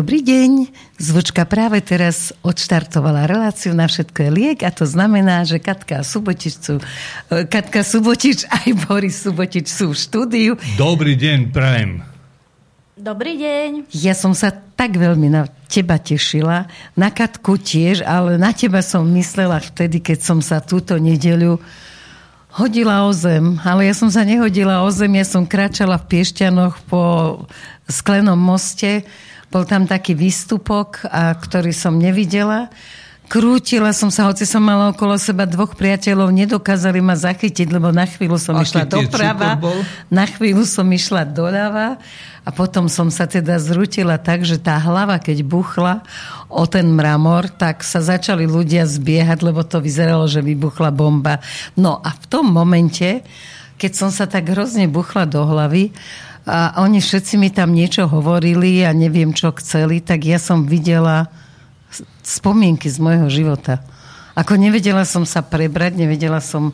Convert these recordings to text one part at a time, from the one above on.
Dobrý deň. Zvučka práve teraz odštartovala reláciu na všetko je liek a to znamená, že Katka Subotič, sú, Katka Subotič aj Boris Subotič sú v štúdiu. Dobrý deň, prajem. Dobrý deň. Ja som sa tak veľmi na teba tešila, na Katku tiež, ale na teba som myslela vtedy, keď som sa túto nedeľu hodila o zem, ale ja som sa nehodila o zem, ja som kráčala v Piešťanoch po sklenom moste bol tam taký výstupok, a, ktorý som nevidela. Krútila som sa, hoci som mala okolo seba dvoch priateľov, nedokázali ma zachytiť, lebo na chvíľu som Aký išla doprava, na chvíľu som išla doľava a potom som sa teda zrutila tak, že tá hlava, keď buchla o ten mramor, tak sa začali ľudia zbiehať, lebo to vyzeralo, že vybuchla bomba. No a v tom momente, keď som sa tak hrozne buchla do hlavy, a oni všetci mi tam niečo hovorili a neviem, čo chceli, tak ja som videla spomienky z môjho života. Ako nevedela som sa prebrať, nevedela som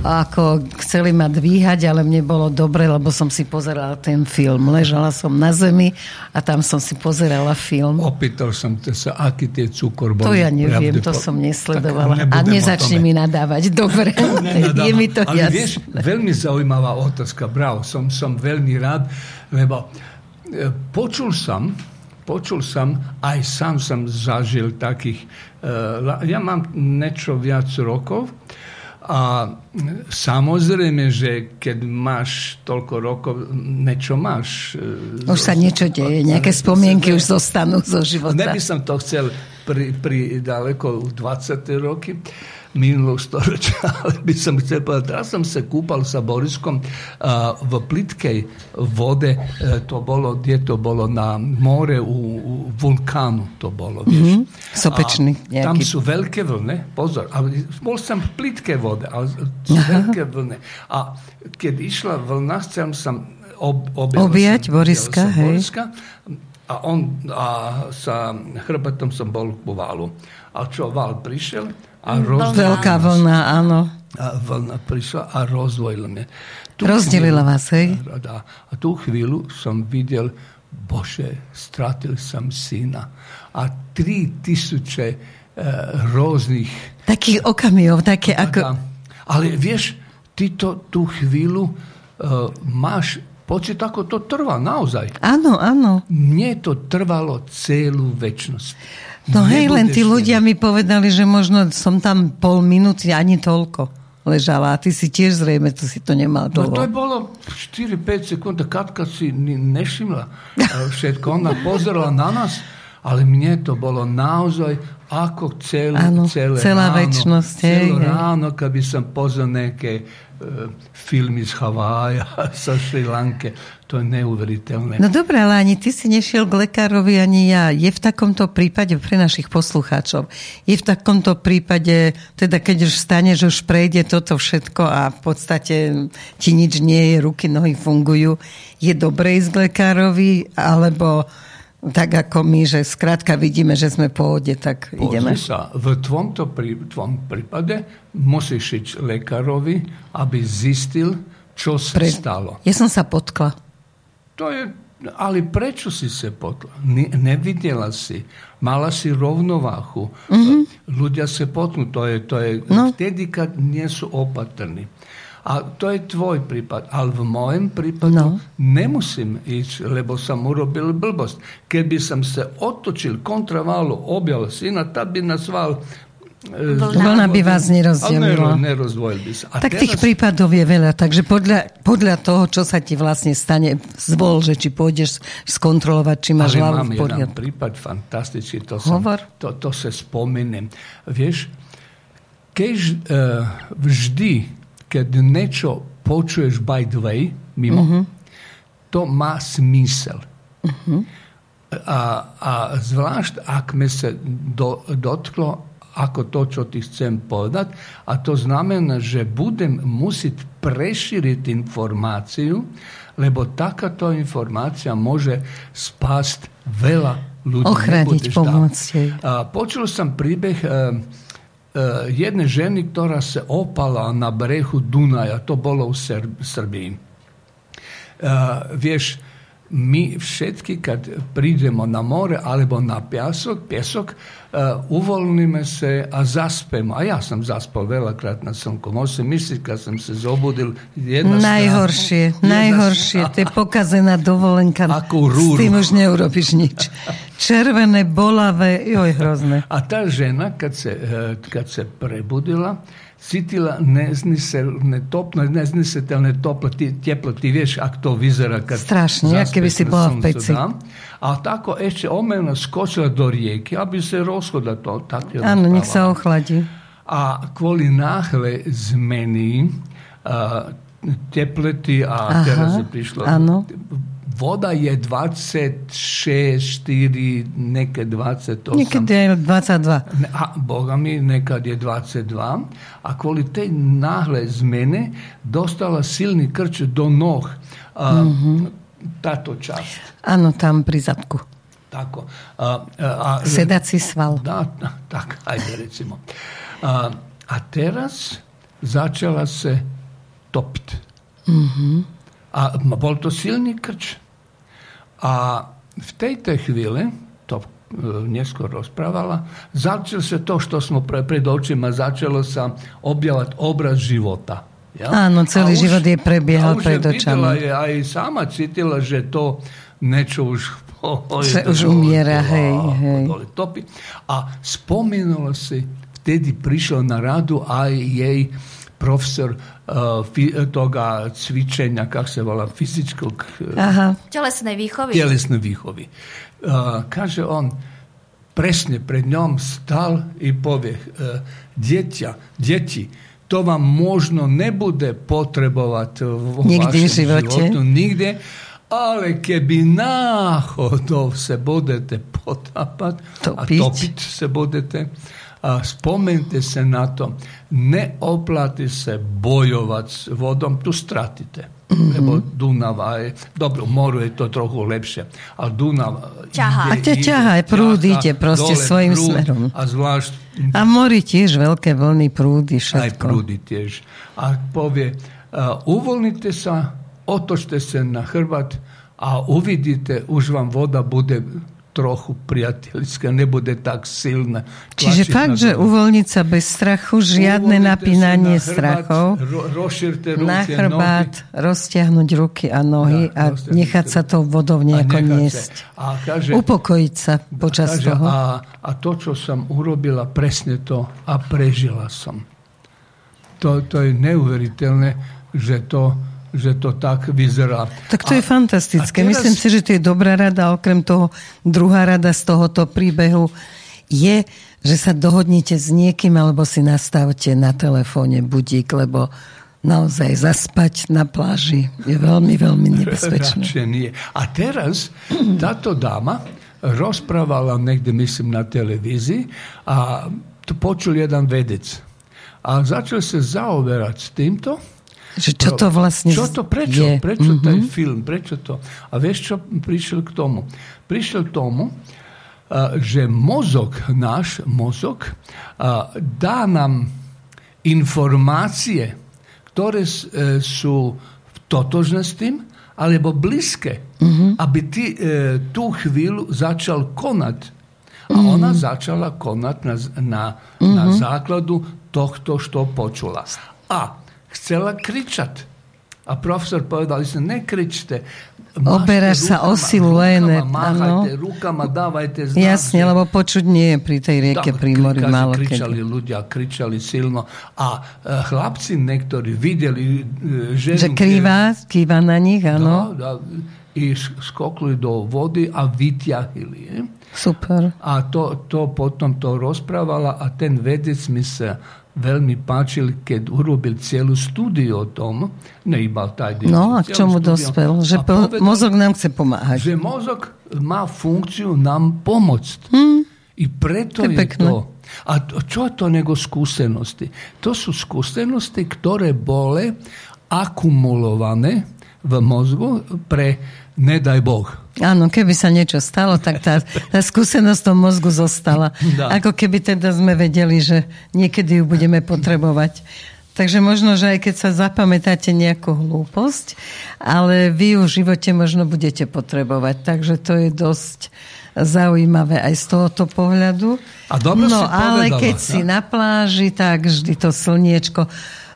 ako chceli ma dvíhať, ale mne bolo dobre, lebo som si pozerala ten film. Ležala som na zemi a tam som si pozerala film. Opýtal som te sa, aký tie cukor bol. To ja neviem, to som nesledovala. A nezačni mi nadávať. Dobre, je mi to ale jasné. vieš, veľmi zaujímavá otázka. Bravo, som, som veľmi rád, lebo e, počul som, počul som, aj sám som zažil takých, uh, ja mám niečo viac rokov, a samozrejme, že keď máš toľko rokov, niečo máš. e, Už sa niečo deje, nejaké spomienky už zostanú zo života. Neby som to chcel pri, pri daleko 20. roky minulého storočia, ale by som chcel povedať, teraz som sa kúpal sa Boriskom uh, v plitkej vode, uh, to bolo, kde to bolo na more u, u vulkánu to bolo, vieš. Mm-hmm. Sopečný nejaký. Tam sú veľké vlny, pozor, ale bol som v plitkej vode, ale sú veľké vlny. A keď išla vlna, chcel som ob, objať Boriska, hej. Boriska, a on a sa chrbtom som bol po válu. A čo val prišiel, a roz... Veľká vlna, áno. A vlna prišla a rozvojila mňa. Tú Rozdelila chvíľu, vás, hej? A, a tú chvíľu som videl, Bože, stratil som syna. A tri tisíce e, rôznych... Takých okamihov, také ako... Ale vieš, ty to, tú chvíľu e, máš pocit, ako to trvá naozaj. Áno, áno. Mne to trvalo celú väčnosť. No hej, len tí ľudia mi povedali, že možno som tam pol minúty, ani toľko ležala. A ty si tiež zrejme, to si to nemal dlho. No to je bolo 4-5 sekúnd, Katka si nešimla všetko. Ona pozerala na nás, ale mne to bolo naozaj ako celú, ano, celé celá ráno. väčšnosť. Celé ráno, keby som pozrel nejaké uh, filmy z Havája, sa Sri Lanke. To je neuveriteľné. No dobré, ale ani ty si nešiel k lekárovi, ani ja. Je v takomto prípade pre našich poslucháčov, je v takomto prípade, teda keď už staneš, už prejde toto všetko a v podstate ti nič nie je, ruky, nohy fungujú, je dobré ísť k lekárovi, alebo tak ako my, že skrátka vidíme, že sme v pohode, tak Pozri ideme. sa, v tvomto prí, tvom prípade musíš ísť lekárovi, aby zistil, čo sa Pre... stalo. Ja som sa potkla. to je, ali preču si se potla, ne, ne vidjela si, mala si rovnovahu, mm -hmm. ljudja se potnu, to je, to je, no. tedi kad nisu opatrni. A to je tvoj pripad, ali v mojem pripadu no. ne musim ići, lebo sam urobil blbost. Kad bi sam se otočil kontravalu, objal sina, tad bi nasval Vlna by vás nerozdelila. by sa. A tak teraz... tých prípadov je veľa, takže podľa, podľa toho, čo sa ti vlastne stane, zvol, že či pôjdeš skontrolovať, či máš Ale hlavu v poriadku. jeden prípad fantastický, to, som, Hovor. to, to sa spomeniem. Vieš, keď uh, vždy, keď niečo počuješ by the way, mimo, uh-huh. to má smysel. Uh-huh. A, a zvlášť, ak mi sa do, dotklo ako to, čo ti chcem povedať. A to znamená, že budem musieť prešíriť informáciu, lebo takáto informácia môže spásť veľa ľudí. Ochrániť, pomôcť. Počul som príbeh uh, uh, jednej ženy, ktorá sa opala na brehu Dunaja. To bolo v Srb- Srbii. Uh, vieš, mi všetky, kad prídemo na more alebo na piasok, piesok, uh, uvoľníme se a zaspemo. A ja som zaspal veľakrát na slnku. Môžem myslieť, keď som sa zobudil. Jedna najhoršie, strana, najhoršie. To je pokazená dovolenka. Ako rúru. S tým už neurobiš nič. Červené, bolavé, joj, hrozné. A tá žena, sa, keď sa prebudila, cítila nezniselné toplo, neznisetelné toplo, teplo. Ty vieš, ak to vyzerá. Kad Strašne, aké by si bola v peci. A tako ešte omena skočila do rijeky, aby sa rozhodla to. Tak Áno, nech sa ochladí. A kvôli náhle zmeny uh, teplety a Aha, teraz prišlo áno voda je 26, 4, nekad 28. Nekad je 22. A Boga mi, nekad je 22. A kvôli tej náhle zmene dostala silný krč do noh. A, mm-hmm. Táto časť. Áno, tam pri zadku. Tako. A, a, Sedací sval. Da, tak, ajde recimo. A, a teraz začala se topiť. Mm-hmm. A bol to silný krč. A v tejto chvíli, to e, neskôr rozprávala, začalo sa to, čo sme pre, pred očima, začalo sa objavať obraz života. Ja? Áno, celý už, život je prebiehal pred očami. Je, aj sama cítila, že to niečo už... Oh, sa už umiera, hej, hej. Topi. A spomínala si, vtedy prišiel na radu aj jej profesor uh, fi, toga cvičenja, kak se volá, fyzičkog... Aha. Telesnej výchovy. Telesnej výchovy. Uh, kaže on, presne pred ňom stal i povie, uh, dieťa, deti, to vám možno nebude potrebovať vo nikdy vašom živote. životu, nikde, ale keby náhodou se budete potápať a topiť se budete, a spomente se na to, ne oplati se bojovať s vodom, tu stratite. Mm-hmm. Lebo Dunava je, dobro, moru je to trochu lepšie, ale Dunav ťahá. Ide, a ťa ťahá, prúd ide proste dole, svojim prúd, smerom. A zvlášť... A mori tiež veľké vlny, prúdy, všetko. Aj prúdy tiež. A povie, uh, uvoľnite sa, otočte sa na chrbát a uvidíte, už vám voda bude trochu priateľská, nebude tak silná. Čiže fakt, že uvoľniť sa bez strachu, žiadne Uvoľnite napínanie na hrbát, strachov, ro, ruky, na chrbát, nohy. roztiahnuť ruky a nohy ja, a nechať sa tou vodou nejako niesť. A kaže, Upokojiť sa počas kaže, toho. A, a to, čo som urobila, presne to a prežila som. To, to je neuveriteľné, že to že to tak vyzerá. Tak to a, je fantastické. Teraz... Myslím si, že to je dobrá rada. Okrem toho, druhá rada z tohoto príbehu je, že sa dohodnite s niekým alebo si nastavte na telefóne budík, lebo naozaj zaspať na pláži je veľmi, veľmi nebezpečné. nie. A teraz táto dáma rozprávala niekde, myslím, na televízii a to počul jeden vedec. A začal sa zaoberať s týmto že čo to vlastne Čo to, prečo? Je? Prečo mm-hmm. ten film? Prečo to? A vieš, čo prišiel k tomu? Prišiel k tomu, že mozog, náš mozog, dá nám informácie, ktoré e, sú totožné s tým, alebo blízke. Mm-hmm. Aby ty e, tú chvíľu začal konať. A mm-hmm. ona začala konať na, na, mm-hmm. na základu tohto, čo počula. A chcela kričať. A profesor povedal, že nekričte. Oberáš sa o silu len. Máchajte rukama, dávajte znak. Jasne, lebo počuť nie je pri tej rieke mori málo kričali kedy. ľudia, kričali silno. A e, chlapci niektorí videli e, ženu... Že krýva, kýva na nich, áno. Da, da, I skokli do vody a vyťahili. Je? Super. A to, to potom to rozprávala a ten vedec mi sa veľmi páčil, keď urobil celú stúdiu o tom, ne iba taj No a k čomu dospel? Že povedal, mozog nám chce pomáhať. Že mozog má funkciu nám pomôcť. Hmm. I preto to je, je to. A čo je to nego skúsenosti? To sú skúsenosti, ktoré boli akumulované v mozgu pre nedaj Boh. Áno, keby sa niečo stalo, tak tá, tá skúsenosť v mozgu zostala. Da. Ako keby teda sme vedeli, že niekedy ju budeme potrebovať. Takže možno, že aj keď sa zapamätáte nejakú hlúposť, ale vy ju v živote možno budete potrebovať. Takže to je dosť zaujímavé aj z tohoto pohľadu. A dobre no, si ale povedala, keď ja? si na pláži, tak vždy to slniečko.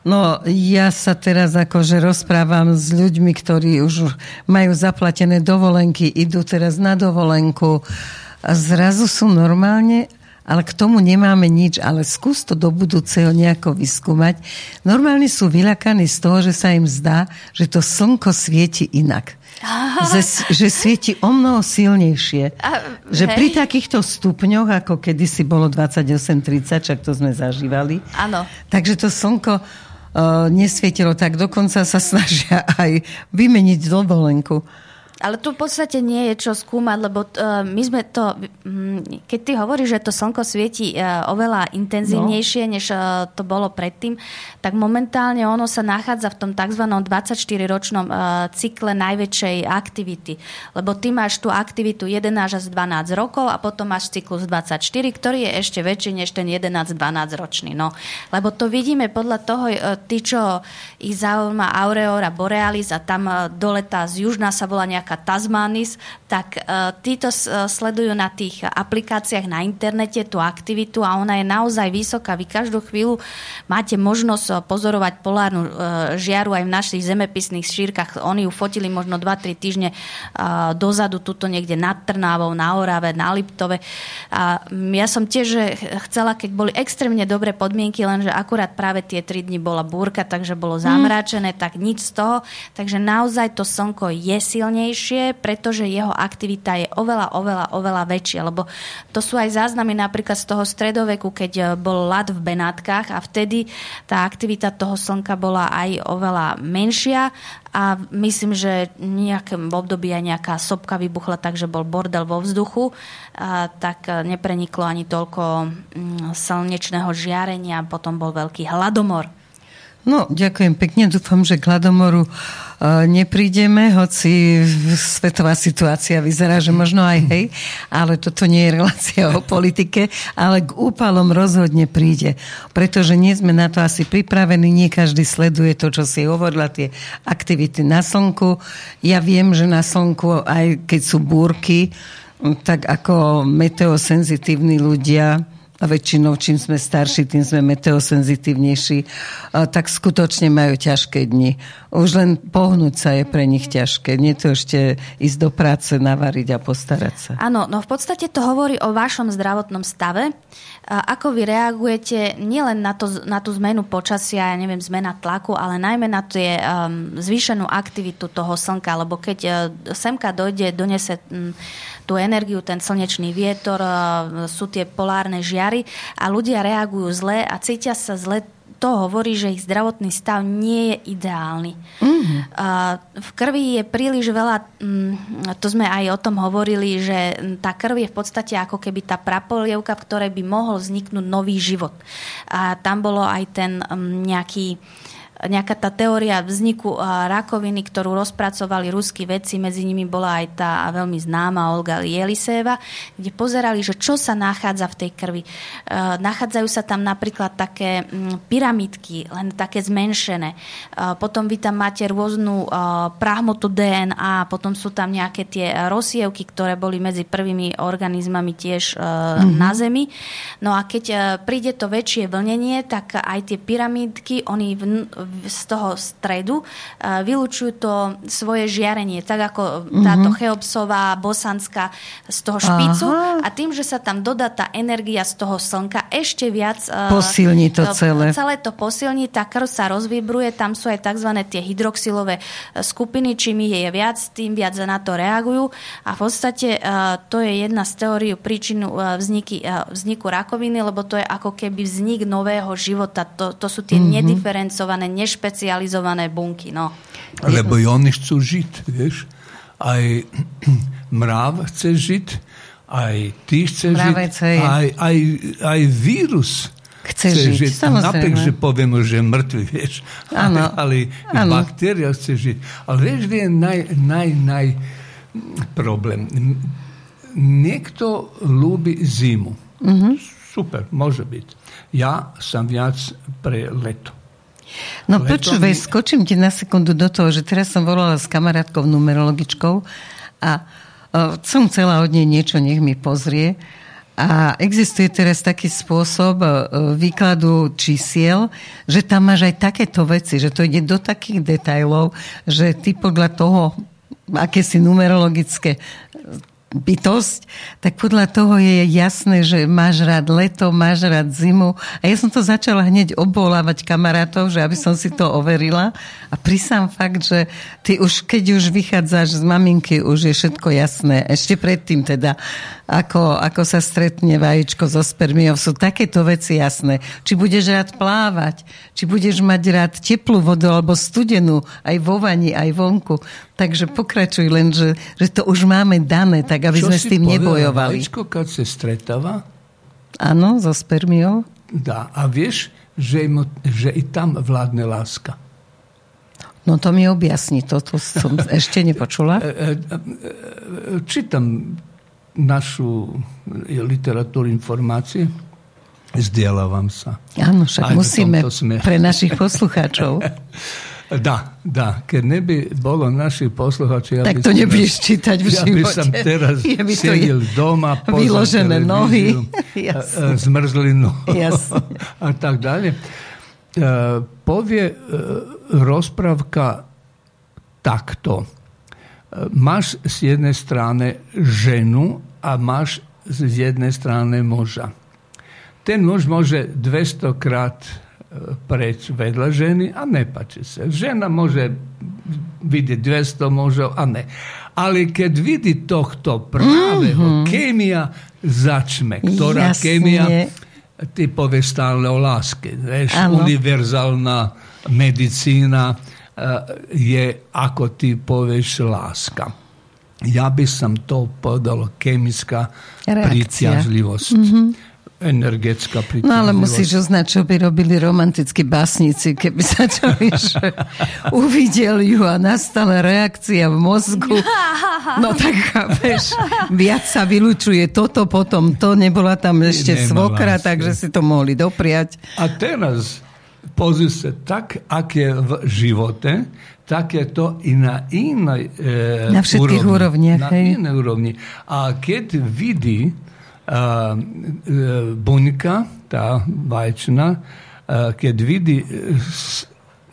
No, ja sa teraz akože rozprávam s ľuďmi, ktorí už majú zaplatené dovolenky, idú teraz na dovolenku a zrazu sú normálne ale k tomu nemáme nič, ale skús to do budúceho nejako vyskúmať. Normálne sú vylakaní z toho, že sa im zdá, že to slnko svieti inak. Že, že svieti o mnoho silnejšie. A, že hej. pri takýchto stupňoch, ako kedysi bolo 28-30, čak to sme zažívali. Áno. Takže to slnko nesvietilo tak. Dokonca sa snažia aj vymeniť dovolenku. Ale tu v podstate nie je čo skúmať, lebo uh, my sme to, mm, keď ty hovoríš, že to slnko svieti uh, oveľa intenzívnejšie, no. než uh, to bolo predtým, tak momentálne ono sa nachádza v tom tzv. 24-ročnom uh, cykle najväčšej aktivity. Lebo ty máš tú aktivitu 11 až 12 rokov a potom máš cyklus 24, ktorý je ešte väčší než ten 11-12 ročný. No, lebo to vidíme podľa toho, uh, tí, čo ich zaujíma Aureora Borealis a tam uh, doletá z južná sa volá nejaká Tasmanis, tak uh, títo uh, sledujú na tých aplikáciách na internete tú aktivitu a ona je naozaj vysoká. Vy každú chvíľu máte možnosť uh, pozorovať polárnu žiaru aj v našich zemepisných šírkach. Oni ju fotili možno 2-3 týždne dozadu, tuto niekde nad Trnávou, na Orave, na Liptove. A mm, ja som tiež chcela, keď boli extrémne dobré podmienky, lenže akurát práve tie 3 dni bola búrka, takže bolo zamračené, tak nič z toho. Takže naozaj to slnko je silnejšie, pretože jeho aktivita je oveľa, oveľa, oveľa väčšia, lebo to sú aj záznamy napríklad z toho stredoveku, keď e, bol ľad v Benátkach a vtedy tá aktivita toho slnka bola aj oveľa menšia a myslím, že nejakom období aj nejaká sopka vybuchla, takže bol bordel vo vzduchu, a tak e, nepreniklo ani toľko mm, slnečného žiarenia, potom bol veľký hladomor. No, ďakujem pekne. Dúfam, že k hladomoru e, neprídeme, hoci svetová situácia vyzerá, že možno aj hej, ale toto nie je relácia o politike, ale k úpalom rozhodne príde, pretože nie sme na to asi pripravení, nie každý sleduje to, čo si hovorila, tie aktivity na slnku. Ja viem, že na slnku, aj keď sú búrky, tak ako meteosenzitívni ľudia, a väčšinou, čím sme starší, tým sme meteosenzitívnejší, tak skutočne majú ťažké dni. Už len pohnúť sa je pre nich ťažké. Nie to ešte ísť do práce, navariť a postarať sa. Áno, no v podstate to hovorí o vašom zdravotnom stave. Ako vy reagujete nielen na, to, na tú zmenu počasia, ja neviem, zmena tlaku, ale najmä na tie um, zvýšenú aktivitu toho slnka, lebo keď uh, semka dojde, donese um, tú energiu, ten slnečný vietor, uh, sú tie polárne žiary a ľudia reagujú zle a cítia sa zle to hovorí, že ich zdravotný stav nie je ideálny. Uh, v krvi je príliš veľa, um, to sme aj o tom hovorili, že tá krv je v podstate ako keby tá prapolievka, v ktorej by mohol vzniknúť nový život. A tam bolo aj ten um, nejaký nejaká tá teória vzniku rakoviny, ktorú rozpracovali ruskí vedci, medzi nimi bola aj tá veľmi známa Olga Jeliseva, kde pozerali, že čo sa nachádza v tej krvi. Nachádzajú sa tam napríklad také pyramidky, len také zmenšené. Potom vy tam máte rôznu prahmotu DNA, potom sú tam nejaké tie rozsievky, ktoré boli medzi prvými organizmami tiež mm-hmm. na Zemi. No a keď príde to väčšie vlnenie, tak aj tie pyramidky, oni v, z toho stredu vylúčujú to svoje žiarenie, tak ako mm-hmm. táto Cheopsová, Bosanská z toho špicu Aha. a tým, že sa tam dodá tá energia z toho slnka, ešte viac posilní to celé. Celé to posilní, tá krv sa rozvibruje, tam sú aj tzv. tie hydroxylové skupiny, čím ich je viac, tým viac na to reagujú a v podstate to je jedna z teórií príčinu vzniky, vzniku rakoviny, lebo to je ako keby vznik nového života. To, to sú tie mm-hmm. nediferencované nešpecializované bunky. No. Lebo i oni chcú žiť, vieš. Aj mrav chce žiť, aj ty chce Mravec, žiť, aj, aj, aj vírus chce, chce žiť. žiť. Napriek, že povieme, že je mŕtvy, vieš. Áno. Ale, ale Áno. baktéria chce žiť. Ale vieš, kde je naj, naj, naj problém? Niekto ľúbi zimu. Mm-hmm. Super, môže byť. Ja som viac pre leto. No počúvaj, mi... skočím ti na sekundu do toho, že teraz som volala s kamarátkou numerologičkou a uh, som chcela od nej niečo, nech mi pozrie. A existuje teraz taký spôsob uh, výkladu čísiel, že tam máš aj takéto veci, že to ide do takých detajlov, že ty podľa toho, aké si numerologické bytosť, tak podľa toho je jasné, že máš rád leto, máš rád zimu. A ja som to začala hneď obvolávať kamarátov, že aby som si to overila. A prísam fakt, že ty už, keď už vychádzaš z maminky, už je všetko jasné. Ešte predtým teda, ako, ako sa stretne vajíčko so spermiou, sú takéto veci jasné. Či budeš rád plávať, či budeš mať rád teplú vodu alebo studenú, aj vo vani, aj vonku. Takže pokračuj len, že, že to už máme dané, tak aby Čo sme s tým nebojovali. Vajíčko, keď sa stretáva? Áno, so spermiou. Dá. A vieš, že, im, že i tam vládne láska. No to mi objasni, to, to som ešte nepočula. E, e, e, čítam našu literatúru informácie, zdieľavam sa. Áno, však Aj musíme pre našich poslucháčov. Da, da. Keď neby bolo našich posluchačov... Ja tak to nebudeš čítať v živote. Ja by som teraz je sedel doma, vyložené nohy. zmrzlinu a tak ďalej. Povie rozprávka takto. Máš z jednej strany ženu a máš z jednej strany muža. Ten muž môže 200 krát preč vedľa ženy a nepači sa. Žena môže vidieť 200 mužov a ne. Ale keď vidí tohto právého, mm-hmm. kémia začme, ktorá Jasne. kémia ty povieš stále o láske. Vieš, univerzálna medicína uh, je, ako ty povieš, láska. Ja by som to povedal chemická príťažlivosť. Mm-hmm energetická prítomnosť. No ale musíš uznať, čo by robili romantickí básnici, keby sa čo uvidel ju a nastala reakcia v mozgu. No tak chápeš, viac sa vylučuje toto, potom to, nebola tam ešte Nemala svokra, vlastne. takže si to mohli dopriať. A teraz pozri sa, tak, ak je v živote, tak je to i na inej e, Na všetkých úrovni, úrovniach. Na inej úrovni. A keď vidí, buňka, tá vajčná, keď vidí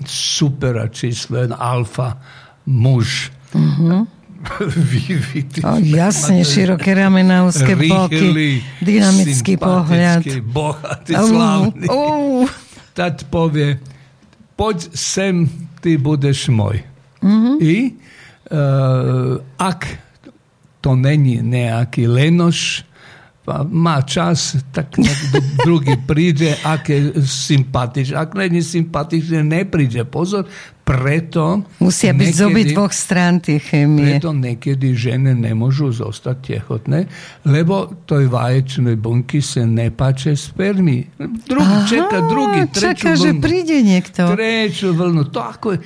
supera číslo, alfa muž, mm-hmm. O, jasne, široké ramena, úzke boky, dynamický pohľad. bohatý, uh, slavný. Uh. Tad povie, poď sem, ty budeš môj. Mm-hmm. I uh, ak to není nejaký lenoš, má čas, tak druhý príde, ak je sympatičný. Ak není sympatičný, nepríde. Pozor, preto... Musia byť z obi dvoch strán tie chemie. Preto niekedy ženy nemôžu zostať tehotné, lebo toj vaječnej bunky sa nepáče spermy. Druhý Aha, čaká, druhý, trečú čaká, vlnu. že príde niekto. Trečú vlnu. To ako je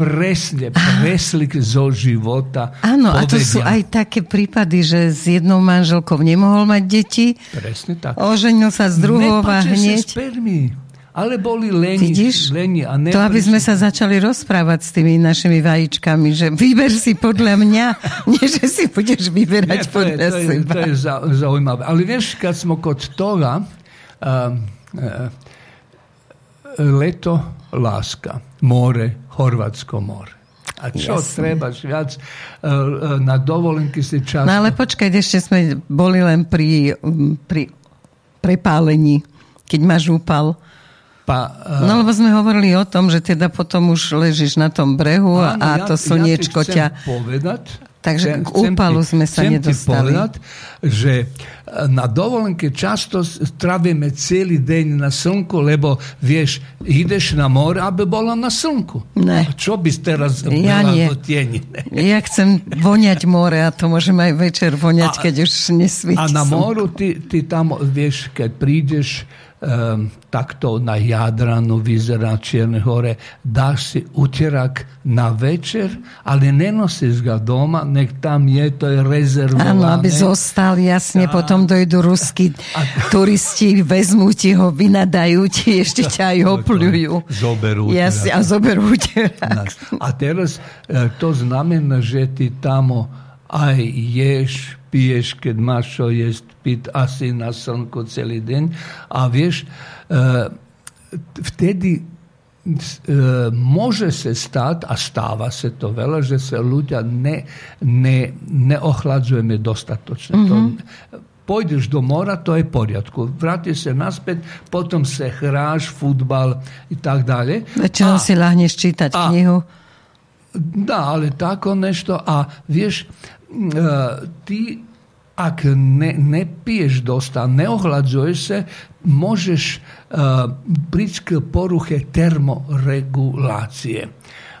presne preslik zo života. Áno, povedia. a to sú aj také prípady, že s jednou manželkou nemohol mať deti. Presne tak. Oženil sa s druhou a hneď... Sa spermí. Ale boli leni, Vidíš? leni a To, aby sme sa začali rozprávať s tými našimi vajíčkami, že vyber si podľa mňa, nie že si budeš vyberať nie, to podľa je, to seba. Je, to je zaujímavé. Ale vieš, keď sme kod toga, uh, uh, leto, láska, more, Chorvátsko more. A čo Jasne. treba viac uh, na dovolenky si čas... No ale počkaj, ešte sme boli len pri, pri prepálení, keď máš úpal. Pa, uh, no lebo sme hovorili o tom, že teda potom už ležíš na tom brehu áno, a to ja, slniečko ja ťa... povedať, Takže k úpalu sme sa chcem nedostali. Povedať, že e, na dovolenke často trávime celý deň na slnku, lebo vieš, ideš na more, aby bolo na slnku. Ne. A čo by teraz ja nie. do tieni? Ja chcem voňať more a to môžem aj večer voňať, a, keď už nesvieti A na moru ty, ty tam, vieš, keď prídeš takto na Jadranu vyzerá Čierne hore, dáš si utierak na večer, ale nenosiš ga doma, nek tam je, to je rezervované. Áno, aby zostal, jasne, a, potom dojdu ruskí a, turisti, vezmú ti ho, vynadajú ti, ešte ťa aj opľujú. Zoberú. Jasne, a zoberú utierak. A teraz e, to znamená, že ty tam aj ješ, piješ, keď máš čo jesť, piť asi na slnko celý deň. A vieš, e, vtedy e, môže sa stať, a stáva sa to veľa, že sa ľudia ne, ne, neochladzujeme dostatočne. Mm-hmm. To, pôjdeš do mora, to je v poriadku. Vrátiš sa naspäť, potom sa hráš, futbal i tak ďalej. Väčšinou si lahneš čítať a, knihu. Dá, ale tako nešto. A vieš, ti ak ne, ne piješ dosta, ne ohladzuješ se, možeš uh, prići k poruhe termoregulacije.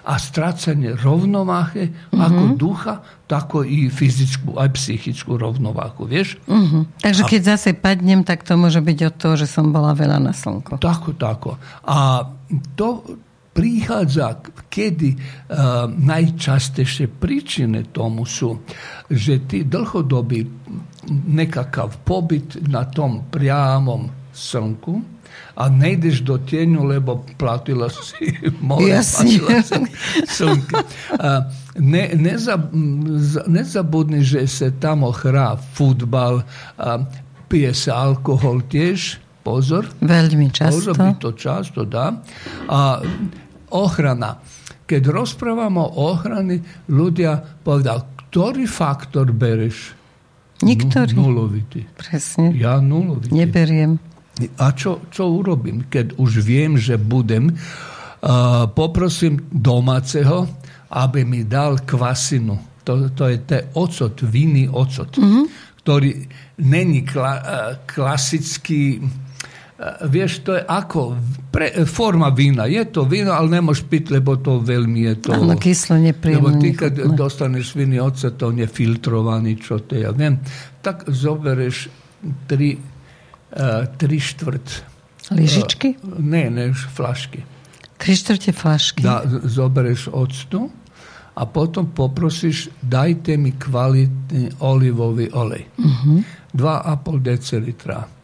A stracanje rovnovahe, mm-hmm. ako duha, tako i fizičku, aj psychičku rovnováhu, vieš? Mm-hmm. Takže keď a, zase padnem, tak to môže byť od toho, že som bola veľa na slnko. Tako, tako. A to, prichádza, kedy uh, najčastejšie príčiny tomu sú, že ty dlhodobý nekakav pobyt na tom priamom slnku a nejdeš do tieňu, lebo platila si more, platila si slnko. Uh, ne, nezab, nezabudni, že sa tam hrá futbal, pije sa alkohol tiež, pozor. Veľmi často. Pozor, by to často, dá. A ochrana. Keď rozprávamo o ochrani, ľudia povedal, ktorý faktor bereš? Niktorý. Nulovitý. Presne. Ja nulovitý. Neberiem. A čo, čo urobím? Keď už viem, že budem, uh, poprosím domáceho, aby mi dal kvasinu. To, to je te ocot, vinný ocot, mm-hmm. ktorý není kla, uh, klasický vieš, to je ako pre, forma vína. Je to víno, ale nemoš piť, lebo to veľmi je to... Áno, nepríjemné. Lebo ty, keď dostaneš vinný to nefiltrovaný, čo to ja viem, tak zobereš tri, uh, tri štvrt... Lyžičky? Uh, ne, ne, flašky. Tri štvrte flašky? Da, zobereš octu a potom poprosíš, dajte mi kvalitný olivový olej. Uh-huh. 2,5 decilitra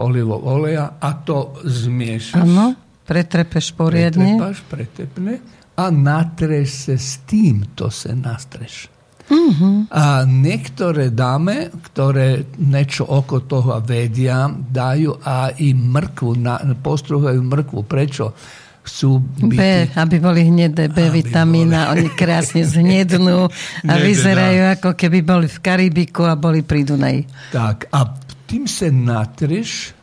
olivov oleja a to zmiešaš. Áno, pretrepeš poriadne. Pretrepaš, pretepne a natreš se s tým, to se nastreš. Uh-huh. A niektoré dáme, ktoré niečo oko toho vedia, dajú a i mrkvu, na, postruhajú mrkvu. Prečo? Chcú byť... B, aby boli hnedé B vitamína, boli... oni krásne zhnednú a vyzerajú ako keby boli v Karibiku a boli pri Dunaji. Tak, a tým sa natreš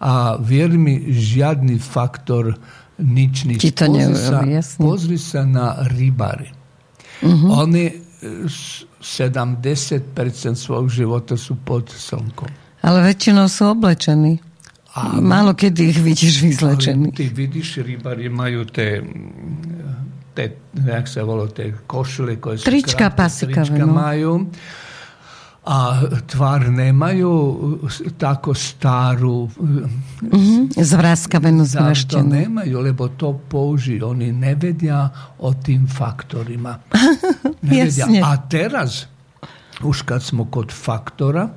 a vier mi, žiadny faktor nič nič. Ti pozri, sa, jasne. pozri sa na rybary. Uh-huh. Oni 70% svojho života sú pod slnkom. Ale väčšinou sú oblečení. A Málo kedy ich vidíš vyzlečení. Ty vidíš, rybári majú tie, tie jak tie košule, koje sú trička pasikavé. Trička no. majú a tvár nemajú tako starú mm-hmm. zvraskavenú zvraštenú. To nemajú, lebo to použijú. Oni nevedia o tým faktorima. nevedia. A teraz, už kad smo kod faktora, e,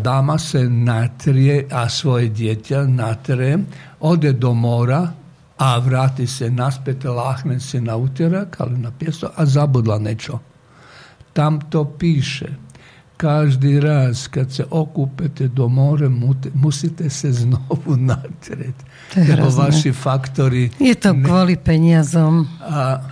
dama se natrie, a svoje djeťa natrie, ode do mora, a vrati se naspet, lahne se na utjerak, ali na pjesto, a zabudla nečo. Tam to piše každý raz, keď sa okúpete do more, musíte sa znovu natrieť. Lebo vaši faktory... Je to ne... kvôli peniazom. A...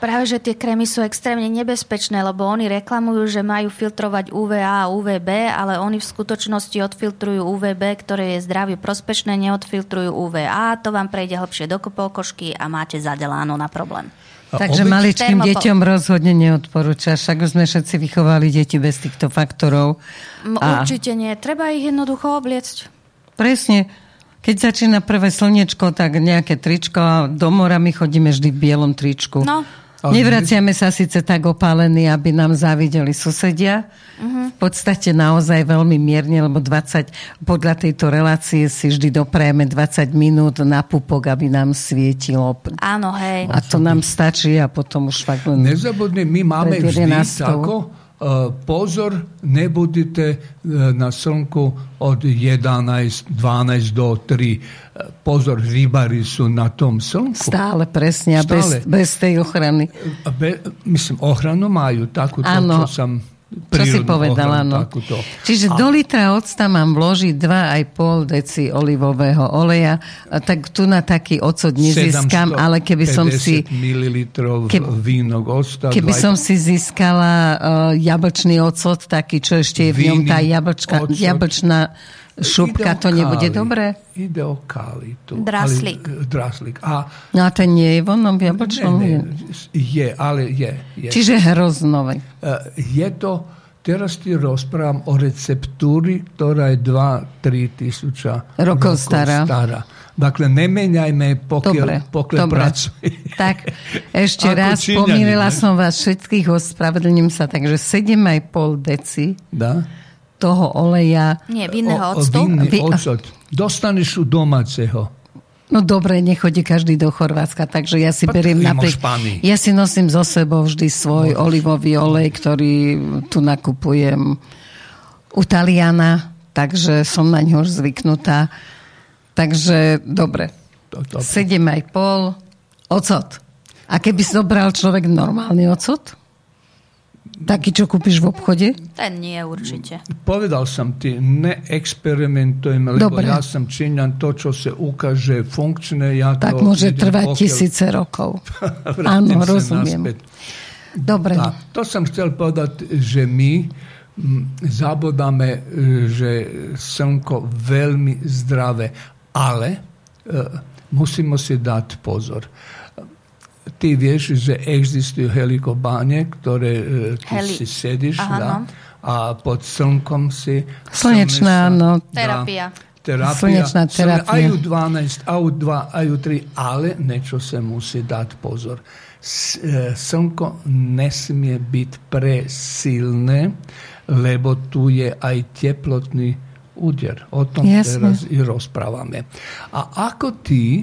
Práve, že tie krémy sú extrémne nebezpečné, lebo oni reklamujú, že majú filtrovať UVA a UVB, ale oni v skutočnosti odfiltrujú UVB, ktoré je zdraviu prospešné, neodfiltrujú UVA, to vám prejde hlbšie do kopokošky a máte zadeláno na problém. Takže obyč... maličkým Termopo... deťom rozhodne neodporúčaš, ak sme všetci vychovali deti bez týchto faktorov. A... Určite nie. Treba ich jednoducho obliecť. Presne. Keď začína prvé slnečko, tak nejaké tričko a do mora my chodíme vždy v bielom tričku. No. Nevraciame sa síce tak opálení, aby nám závideli susedia. Uh-huh. V podstate naozaj veľmi mierne, lebo 20, podľa tejto relácie si vždy doprajeme 20 minút na pupok, aby nám svietilo. Áno, hej. A to nám stačí a potom už fakt len... Nezabudni, my máme vždy tako, E, pozor, ne budite e, na slnku od 11, 12 do 3. E, pozor, rybari su na tom slnku. Stále, presne, a bez, bez tej ochrany. Be, mislim, ochranu maju, tako to, sam čo si povedala, no. Čiže a... do litra octa mám vložiť 2,5 deci olivového oleja, tak tu na taký ocot nezískam, ale keby som si... ml keb, vínok octa. Keby 20... som si získala uh, jablčný ocot, taký, čo ešte je v ňom tá jablčka, jablčná šupka, to nebude dobré? Ide o kalitu. Draslík. Ale, draslík. A, no a ten nie je vonom jablčnom? Ne, ne, je, ale je. je. Čiže hroznové. Uh, je to, teraz ti rozprávam o receptúri, ktorá je 2-3 tisúča rokov, rokov stará. stará. Dakle, nemenjajme pokiaľ, pokiaľ pracuje. Tak, ešte raz pomýlila som vás všetkých, ospravedlním sa, takže 7,5 deci. Da? Toho oleja. Nie, vinného octu. Vinný ocot. Dostaneš u domáceho. No dobre, nechodí každý do Chorvátska, takže ja si beriem napríklad... Ja si nosím zo sebou vždy svoj Môžeš. olivový olej, ktorý tu nakupujem u Taliana, takže som na ňo už zvyknutá. Takže dobre. 7,5 ocot. A keby si dobral človek normálny ocot? Taký, čo kúpiš v obchode? Ten nie, určite. Povedal som ti, neexperimentujem, lebo Dobre. ja som činjan to, čo sa ukáže funkčné. Ja tak to môže trvať pokiaľ... tisíce rokov. Áno, rozumiem. Dobre. A to som chcel povedať, že my zabodáme, e, že slnko veľmi zdravé, ale e, musíme si dať pozor ti vieš, že existujú helikobáne, ktoré e, ty Heli. si sedíš Aha, da, no. a pod slnkom si... Slnečná, no. Terapia. Terapia. Slnečná terapia. Aj u 12, aj u 2, aj u 3, ale niečo sa musí dať pozor. E, slnko nesmie byť presilné, lebo tu je aj teplotný úder. O tom Jasne. teraz i rozprávame. A ako ty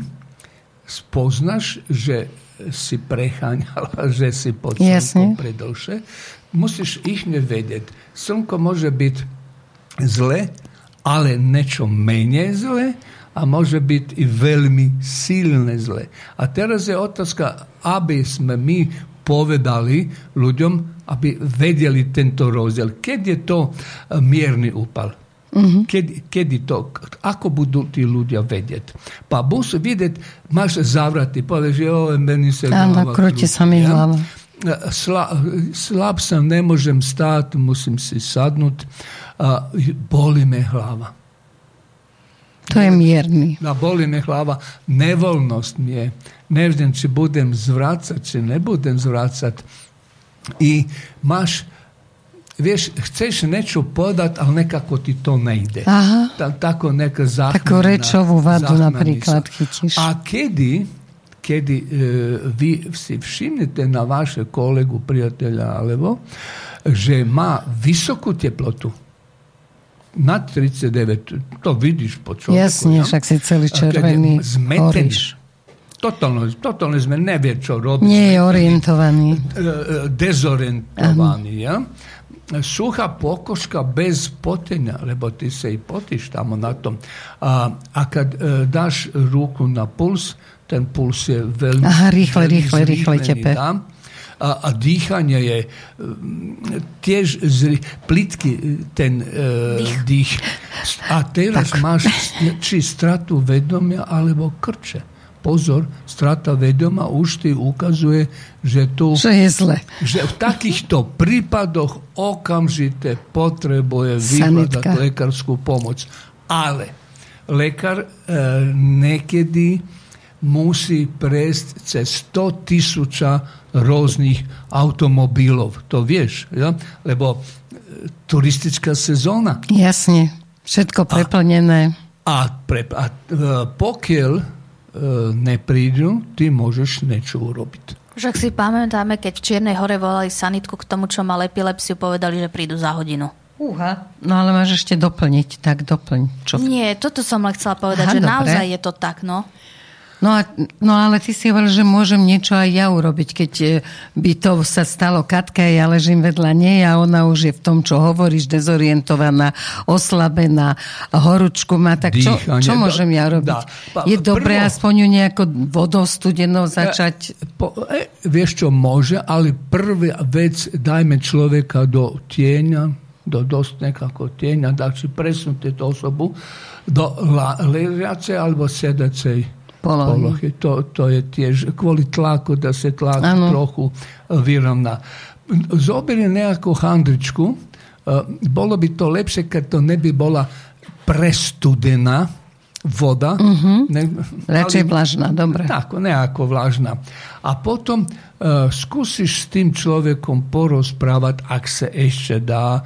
spoznaš, že si precháňala, že si pod slnkom predlše, musíš ich nevedieť. Slnko môže byť zle, ale niečo menej zle a môže byť i veľmi silné zle. A teraz je otázka, aby sme my povedali ľuďom, aby vedeli tento rozdiel. Keď je to mierny úpal? Mhm. Kedy to? Ako budu ti ljudi vedjet? Pa bus vidjet, maš zavrati, pa reži, ovo meni se glava kruči. sam i glava. E, sla, slab sam, ne možem stati, musim se sadnut, a, boli me glava. To je mjerni. Da, boli me glava, nevolnost mi je. Ne znam či budem zvracat, či ne budem zvracat. I maš vieš, chceš niečo povedať, ale nekako ti to nejde. Aha. Ta, tako neka zahmena. Takú rečovú vadu napríklad chytíš. A kedy, kedy e, vy si všimnete na vaše kolegu, priateľa, alebo že má vysokú teplotu, nad 39, to vidíš po človeku. Jasne, však si celý červený, horíš. Totálne, totálne sme nevie, čo robiť. Nie je orientovaný. E, e, dezorientovaný, ja? Suchá pokoška bez potenja, lebo ti se i potiš tamo na tom. A, a kad e, daš ruku na puls, ten puls je veľmi... Aha, rýchle, rýchle, rýchle tepe. A, a dýchanie je tiež zri, plitky ten e, dých. A teraz tak. máš či stratu vedomia alebo krče pozor, strata vedoma už ti ukazuje, že tu... Že je zle. Že v takýchto prípadoch okamžite potrebuje vyhľadať lekárskú pomoc. Ale lekár e, niekedy musí prejsť cez 100 tisúča rôznych automobilov. To vieš, ja? lebo e, turistická sezóna. Jasne, všetko preplnené. A, a, pre, a pokiaľ neprídu, ty môžeš niečo urobiť. Však si pamätáme, keď v Čiernej hore volali sanitku k tomu, čo mal epilepsiu, povedali, že prídu za hodinu. Uha, no ale máš ešte doplniť, tak doplň. Čo? Nie, toto som len chcela povedať, Aha, že dobre. naozaj je to tak, no. No, a, no ale ty si hovoril, že môžem niečo aj ja urobiť, keď e, by to sa stalo Katka, ja ležím vedľa nej a ona už je v tom, čo hovoríš, dezorientovaná, oslabená, horúčku má, tak čo, čo môžem ja robiť? Dá. Pa, je dobré aspoň ju nejako vodou studenou začať? Po, e, vieš čo, môže, ale prvá vec, dajme človeka do tieňa, do dosť nekako tieňa, dať si presunúť tú osobu do ležiacej alebo sedacej polohy. polohy. To, to je tiež kvôli tlaku, da se tlak ano. trochu vyrovná. Zoberi nejakú handričku, e, bolo by to lepšie, keď to neby bola prestudená voda. Uh-huh. Ne, Radšej vlažná, dobre. Tako, nejako vlažná. A potom uh, skúsiš s tým človekom porozprávať, ak sa ešte dá,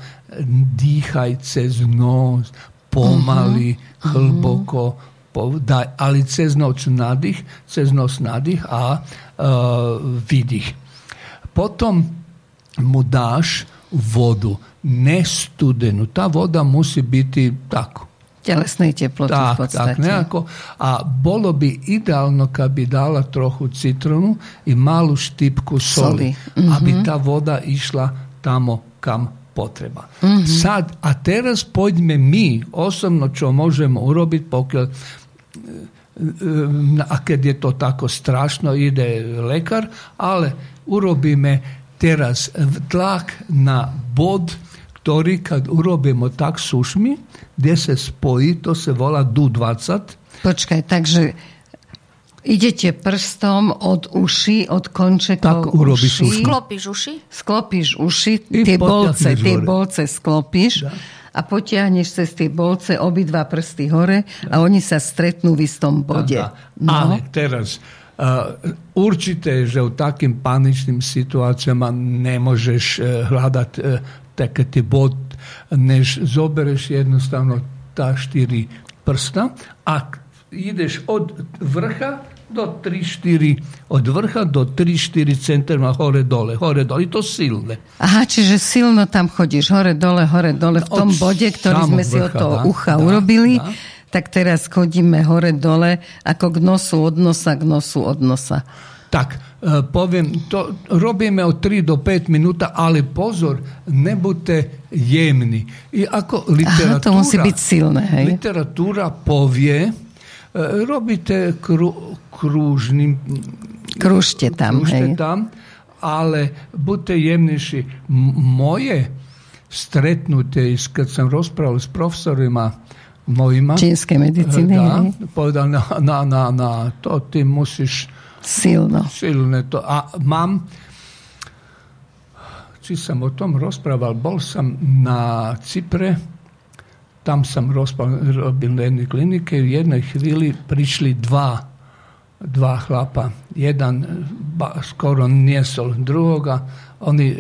dýchaj cez nos, pomaly, uh-huh. hlboko, daj, ali cez noć nadih, cez nos nadih, a uh, vidih. Potom mu daš vodu, ne studenu. Ta voda musi biti tako. Telesnej teploty tak, v podstate. Tak, nejako. A bolo by ideálno, by dala trochu citronu i malu štipku soli, soli. Mm-hmm. aby tá voda išla tamo, kam potreba. Mm-hmm. Sad, a teraz poďme my, osobno čo môžeme urobiť, pokiaľ a keď je to tako strašno ide lekar, ale urobíme teraz tlak na bod, ktorý kad urobimo tak sušmi, gdje se spojí, to se volá DU20. Počkaj, takže idete prstom od uši, od končekov tak urobíš uši. Sklopíš uši? Sklopíš uši, tie bolce, tie bolce sklopíš. Da a potiahneš cez tie bolce obidva prsty hore a oni sa stretnú v istom bode. No. Ale teraz, určite, že u takým paničným situáciám nemôžeš uh, hľadať uh, také tie bod, než zobereš jednostavno tá štyri prsta a ideš od vrcha do 3-4, od vrcha do 3-4 cm hore dole, hore dole. I to silné. Aha, čiže silno tam chodíš, hore dole, hore dole, v tom od bode, ktorý sme si od toho ucha dá, urobili. Dá. Tak teraz chodíme hore dole, ako k nosu od nosa, k nosu od nosa. Tak, e, poviem, to robíme od 3 do 5 minút, ale pozor, nebuďte jemní. I ako literatúra, Aha, to musí byť silné, hej? Literatúra povie, E, robíte kru, krúžnym... Krúžte tam, krúžte hej. tam, ale buďte jemnejší. Moje stretnutie, keď som rozprával s profesorima mojima... Čínskej medicíny. Da, povedal, na, na, na, na to ty musíš... Silno. Silne to. A mám... Či som o tom rozprával, bol som na Cypre, tam sam robil na jednej klinike i u jednoj hvili prišli dva, dva hlapa. Jedan ba, skoro nijesol drugoga, oni e,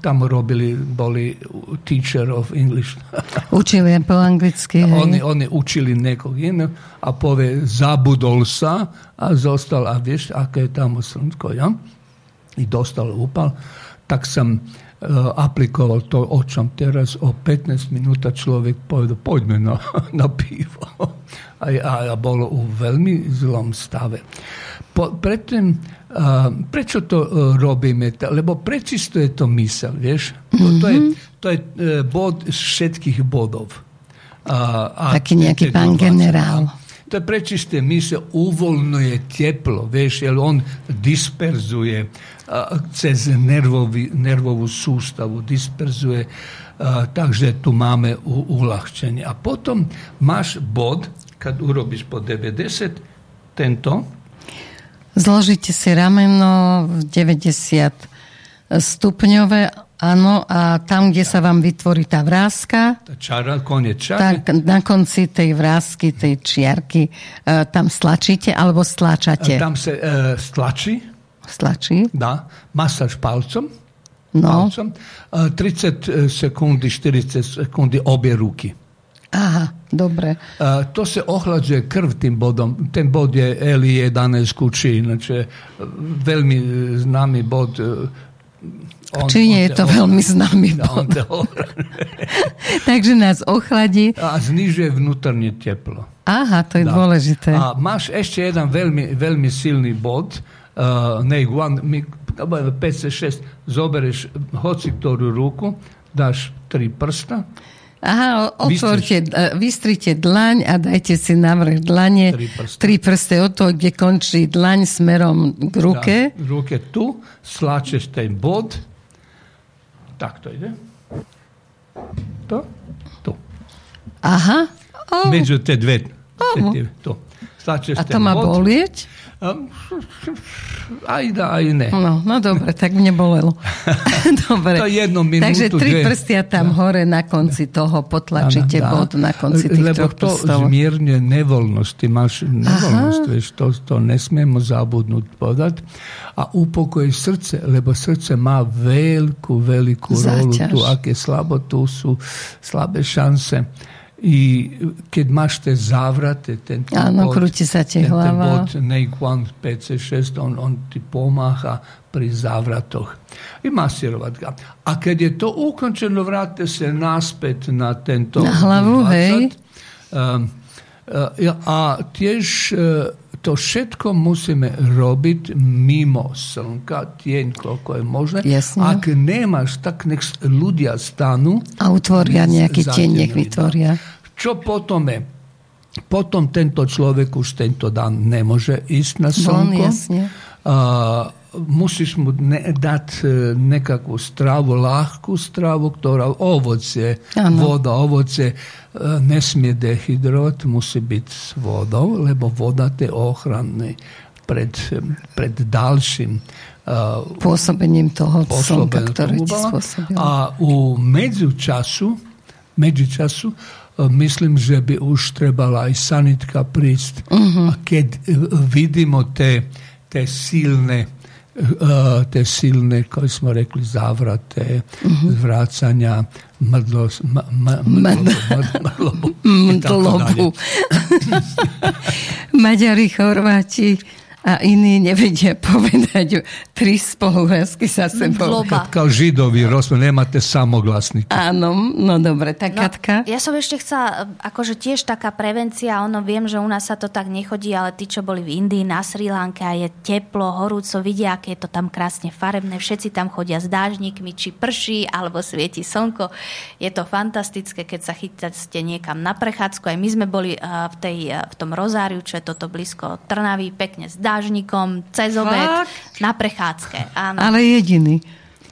tamo robili, boli teacher of English. Učili po anglicky. Oni, oni učili nekog inog, a pove zabudol sa, a zostal, a vieš, aké je tamo slnko, ja? I dostal upal. Tak sam aplikoval to, o čom teraz o 15 minúta človek povedal, poďme na, na pivo. A, a, a bolo u veľmi zlom stave. Po, predtým, uh, prečo to uh, robíme? Lebo prečisto je to mysel, vieš? To, to je, mhm. to je bod z všetkých bodov. Uh, a Taký nejaký pán generál. To je prečisté mysel, uvoľňuje teplo, vieš, on disperzuje cez nervový, nervovú sústavu, disperzuje, takže tu máme uľahčenie. A potom máš bod, keď urobíš po 90, tento. Zložíte si rameno v 90 stupňové, áno, a tam, kde sa vám vytvorí tá vrázka, tá čara, čary. tak na konci tej vrázky, tej čiarky, tam stlačíte alebo stlačate? Tam sa uh, stlačí, Stlačí? Da, masaž palcom. No. Palcom. 30 sekundi, 40 sekundi obje ruky. Aha, dobre. to se ohlađuje krv tim bodom. Ten bod je L11 kući, inače veľmi známy bod On, Číne je to veľmi známy bod. Takže nás ochladí. A znižuje vnútorne teplo. Aha, to je da. dôležité. A máš ešte jeden veľmi, veľmi silný bod. Uh, nej, one, my, 5, 6, zobereš hoci ktorú ruku, dáš tri prsta Aha, otvorte, e, vystrite dlaň a dajte si navrh dlane tri prste. tri prste od toho, kde končí dlaň smerom k ruke. Da, ruke tu, slačeš ten bod. Tak to ide. To, tu. Aha. Oh. Među te dve. Oh. Te, tu. Slačeš a to má bolieť? Aj da, aj ne. No, no dobre, tak mne bolelo. dobre. To jednu minútu, Takže tri dve. prstia tam no. hore na konci toho potlačíte da, da. bod na konci tých Lebo to prstov. zmierňuje nevoľnosť. Ty máš nevoľnosť, vieš, to, to nesmiemo zabudnúť podať. A upokojí srdce, lebo srdce má veľkú, veľkú rolu tu, aké slabo tu sú slabé šance i keď máš tie závrate, ten Áno, bod, krúti sa ti hlava. Ten bod Neikwan PC6, on, on ti pomáha pri závratoch. I masírovať. A keď je to ukončeno, vráte sa naspäť na tento... Na hlavu, 20, hej. Um, a tiež uh, to všetko musíme robiť mimo slnka, tieň, koľko je možné. Jasne. Ak nemáš, tak nech ľudia stanú. A utvoria nejaký tieň, nech vytvoria. Čo potom je? Potom tento človek už tento dan nemôže ísť na slnko. Bon, Uh, musíš mu ne, dať e, nekakvu stravu, ľahkú stravu, ktorá ovocie, ano. voda, ovocie uh, nesmie dehydrovať, musí byť s vodou, lebo voda je ochranný pred, pred ďalším uh, pôsobením toho slnka, ktoré ti spôsobilo. A u medzičasu, medzičasu myslím, že by už trebala aj sanitka prísť. Uh-huh. A keď e, vidimo te, te silné uh, te silné, ako smo rekli, zavrate, uh-huh. zvrácania, mrdlo, mrdlobu. Maďari, Chorváti, a iní nevedia povedať tri spoluhlásky sa sebou. Katka, židovi rozpráv, nemáte samoglasníky. Áno, no dobre, tak no, Katka. Ja som ešte chcela, akože tiež taká prevencia, ono viem, že u nás sa to tak nechodí, ale tí, čo boli v Indii, na Sri Lanke a je teplo, horúco, vidia, aké je to tam krásne farebné, všetci tam chodia s dážnikmi, či prší, alebo svieti slnko. Je to fantastické, keď sa chytáte niekam na prechádzku. Aj my sme boli v, tej, v tom Rozáriu, čo je toto blízko Trnavy, pekne zdá dážnikom cez obed na prechádzke. Áno. Ale jediný.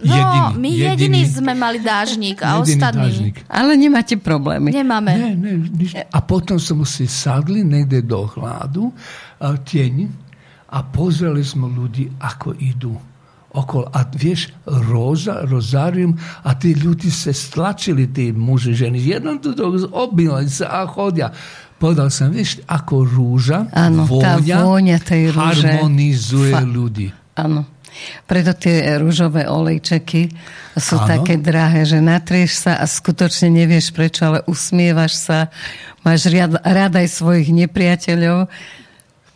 No, jediný, my jediný, jediný sme mali dážnik a ostatní. Dážnik. Ale nemáte problémy. Nemáme. Ne, ne, nič. A potom sme si sadli niekde do hladu, tieň, a pozreli sme ľudí, ako idú okolo. A vieš, roza, rozárium a tí ľudí sa stlačili, tí muži, ženy. Jednom tu obývali sa a chodia. Povedal som, vieš, ako rúža, ano, vôňa, tá vôňa tej rúže harmonizuje fa- ľudí. Áno. Preto tie rúžové olejčeky sú ano. také drahé, že natrieš sa a skutočne nevieš prečo, ale usmievaš sa, máš rád aj svojich nepriateľov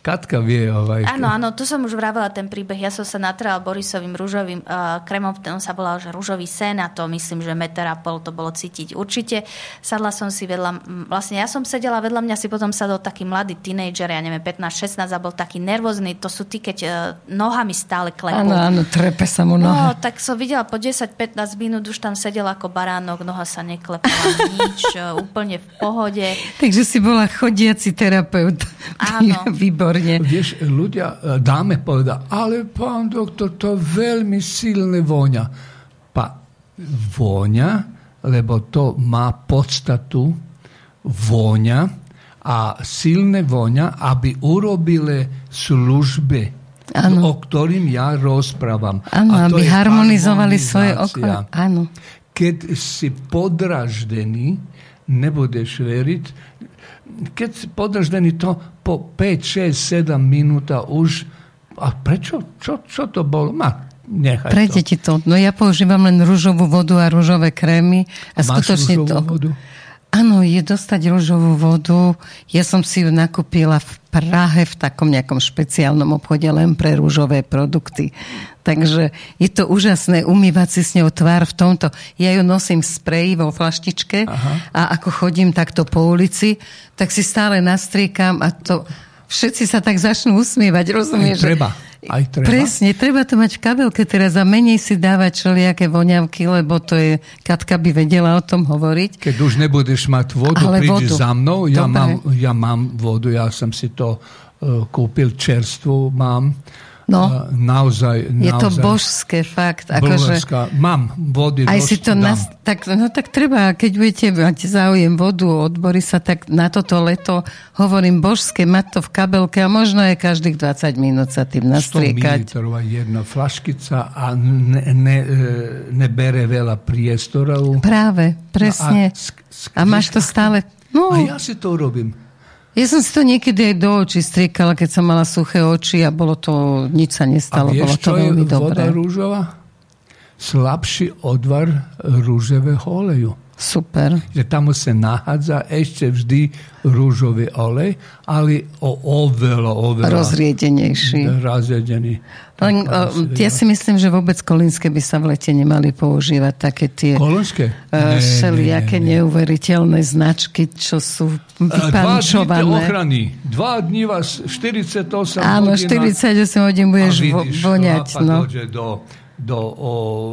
Katka vie. Ovaj. Áno, áno, tu som už vravela ten príbeh. Ja som sa natrela Borisovým rúžovým uh, kremom, on sa volal, že rúžový sen a to myslím, že meter a pol to bolo cítiť určite. Sadla som si vedľa, vlastne ja som sedela vedľa mňa, si potom sadol taký mladý tínejdžer, ja neviem, 15-16 a bol taký nervózny. To sú tí, keď uh, nohami stále klepú. Áno, áno, trepe sa mu noha. No, tak som videla po 10-15 minút už tam sedela ako baránok, noha sa neklepala, nič, úplne v pohode. Takže si bola chodiaci terapeut. Áno. Výbor výborne. Vieš, ľudia, e, dáme poveda, ale pán doktor, to veľmi silné voňa. Pa voňa, lebo to má podstatu voňa a silné voňa, aby urobili služby, ano. o ktorým ja rozprávam. Áno, aby harmonizovali svoje okolie. Áno. Keď si podraždený, nebudeš veriť, keď si podrždený to po 5, 6, 7 minúta už a prečo? Čo, čo to bolo? Ma, nechaj Prejde to. ti to. No ja používam len rúžovú vodu a rúžové krémy. A, a skutočne to... vodu? Áno, je dostať rúžovú vodu. Ja som si ju nakúpila v Prahe v takom nejakom špeciálnom obchode len pre rúžové produkty. Takže je to úžasné umývať si s ňou tvár v tomto. Ja ju nosím v spreji vo flaštičke Aha. a ako chodím takto po ulici, tak si stále nastriekam a to všetci sa tak začnú usmievať, rozumieš? Treba. Aj treba. Presne, treba to mať v kabelke teraz a menej si dávať všelijaké voňavky, lebo to je, Katka by vedela o tom hovoriť. Keď už nebudeš mať vodu, Ale prídi vodu. za mnou, ja mám, ja mám vodu, ja som si to uh, kúpil čerstvu, mám No, naozaj, naozaj. Je to božské, fakt. Akože, Mám vody, aj si to nas, tak, no tak treba, keď budete mať záujem vodu od Borisa, tak na toto leto hovorím božské, mať to v kabelke a možno je každých 20 minút sa tým nastriekať. 100 ml jedna flaškica a ne, ne, e, nebere veľa priestorov. Práve, presne. No a, sk- sk- a máš to stále... No. A ja si to robím. Ja som si to niekedy aj do očí striekala, keď som mala suché oči a bolo to, nič sa nestalo. A vieš, bolo to veľmi je voda dobré. rúžová? Slabší odvar rúžového oleju. Super. Že tam sa nachádza ešte vždy rúžový olej, ale o oveľa, oveľa... Rozriedenejší. Rozriedený. Len, o, ja si myslím, že vôbec kolínske by sa v lete nemali používať také tie... Kolínske? Uh, všelijaké neuveriteľné značky, čo sú vypančované. Dva dní ochrany. Dva dní vás 48 Áno, hodina, 48 hodín budeš vidíš, voňať. No. do, do o,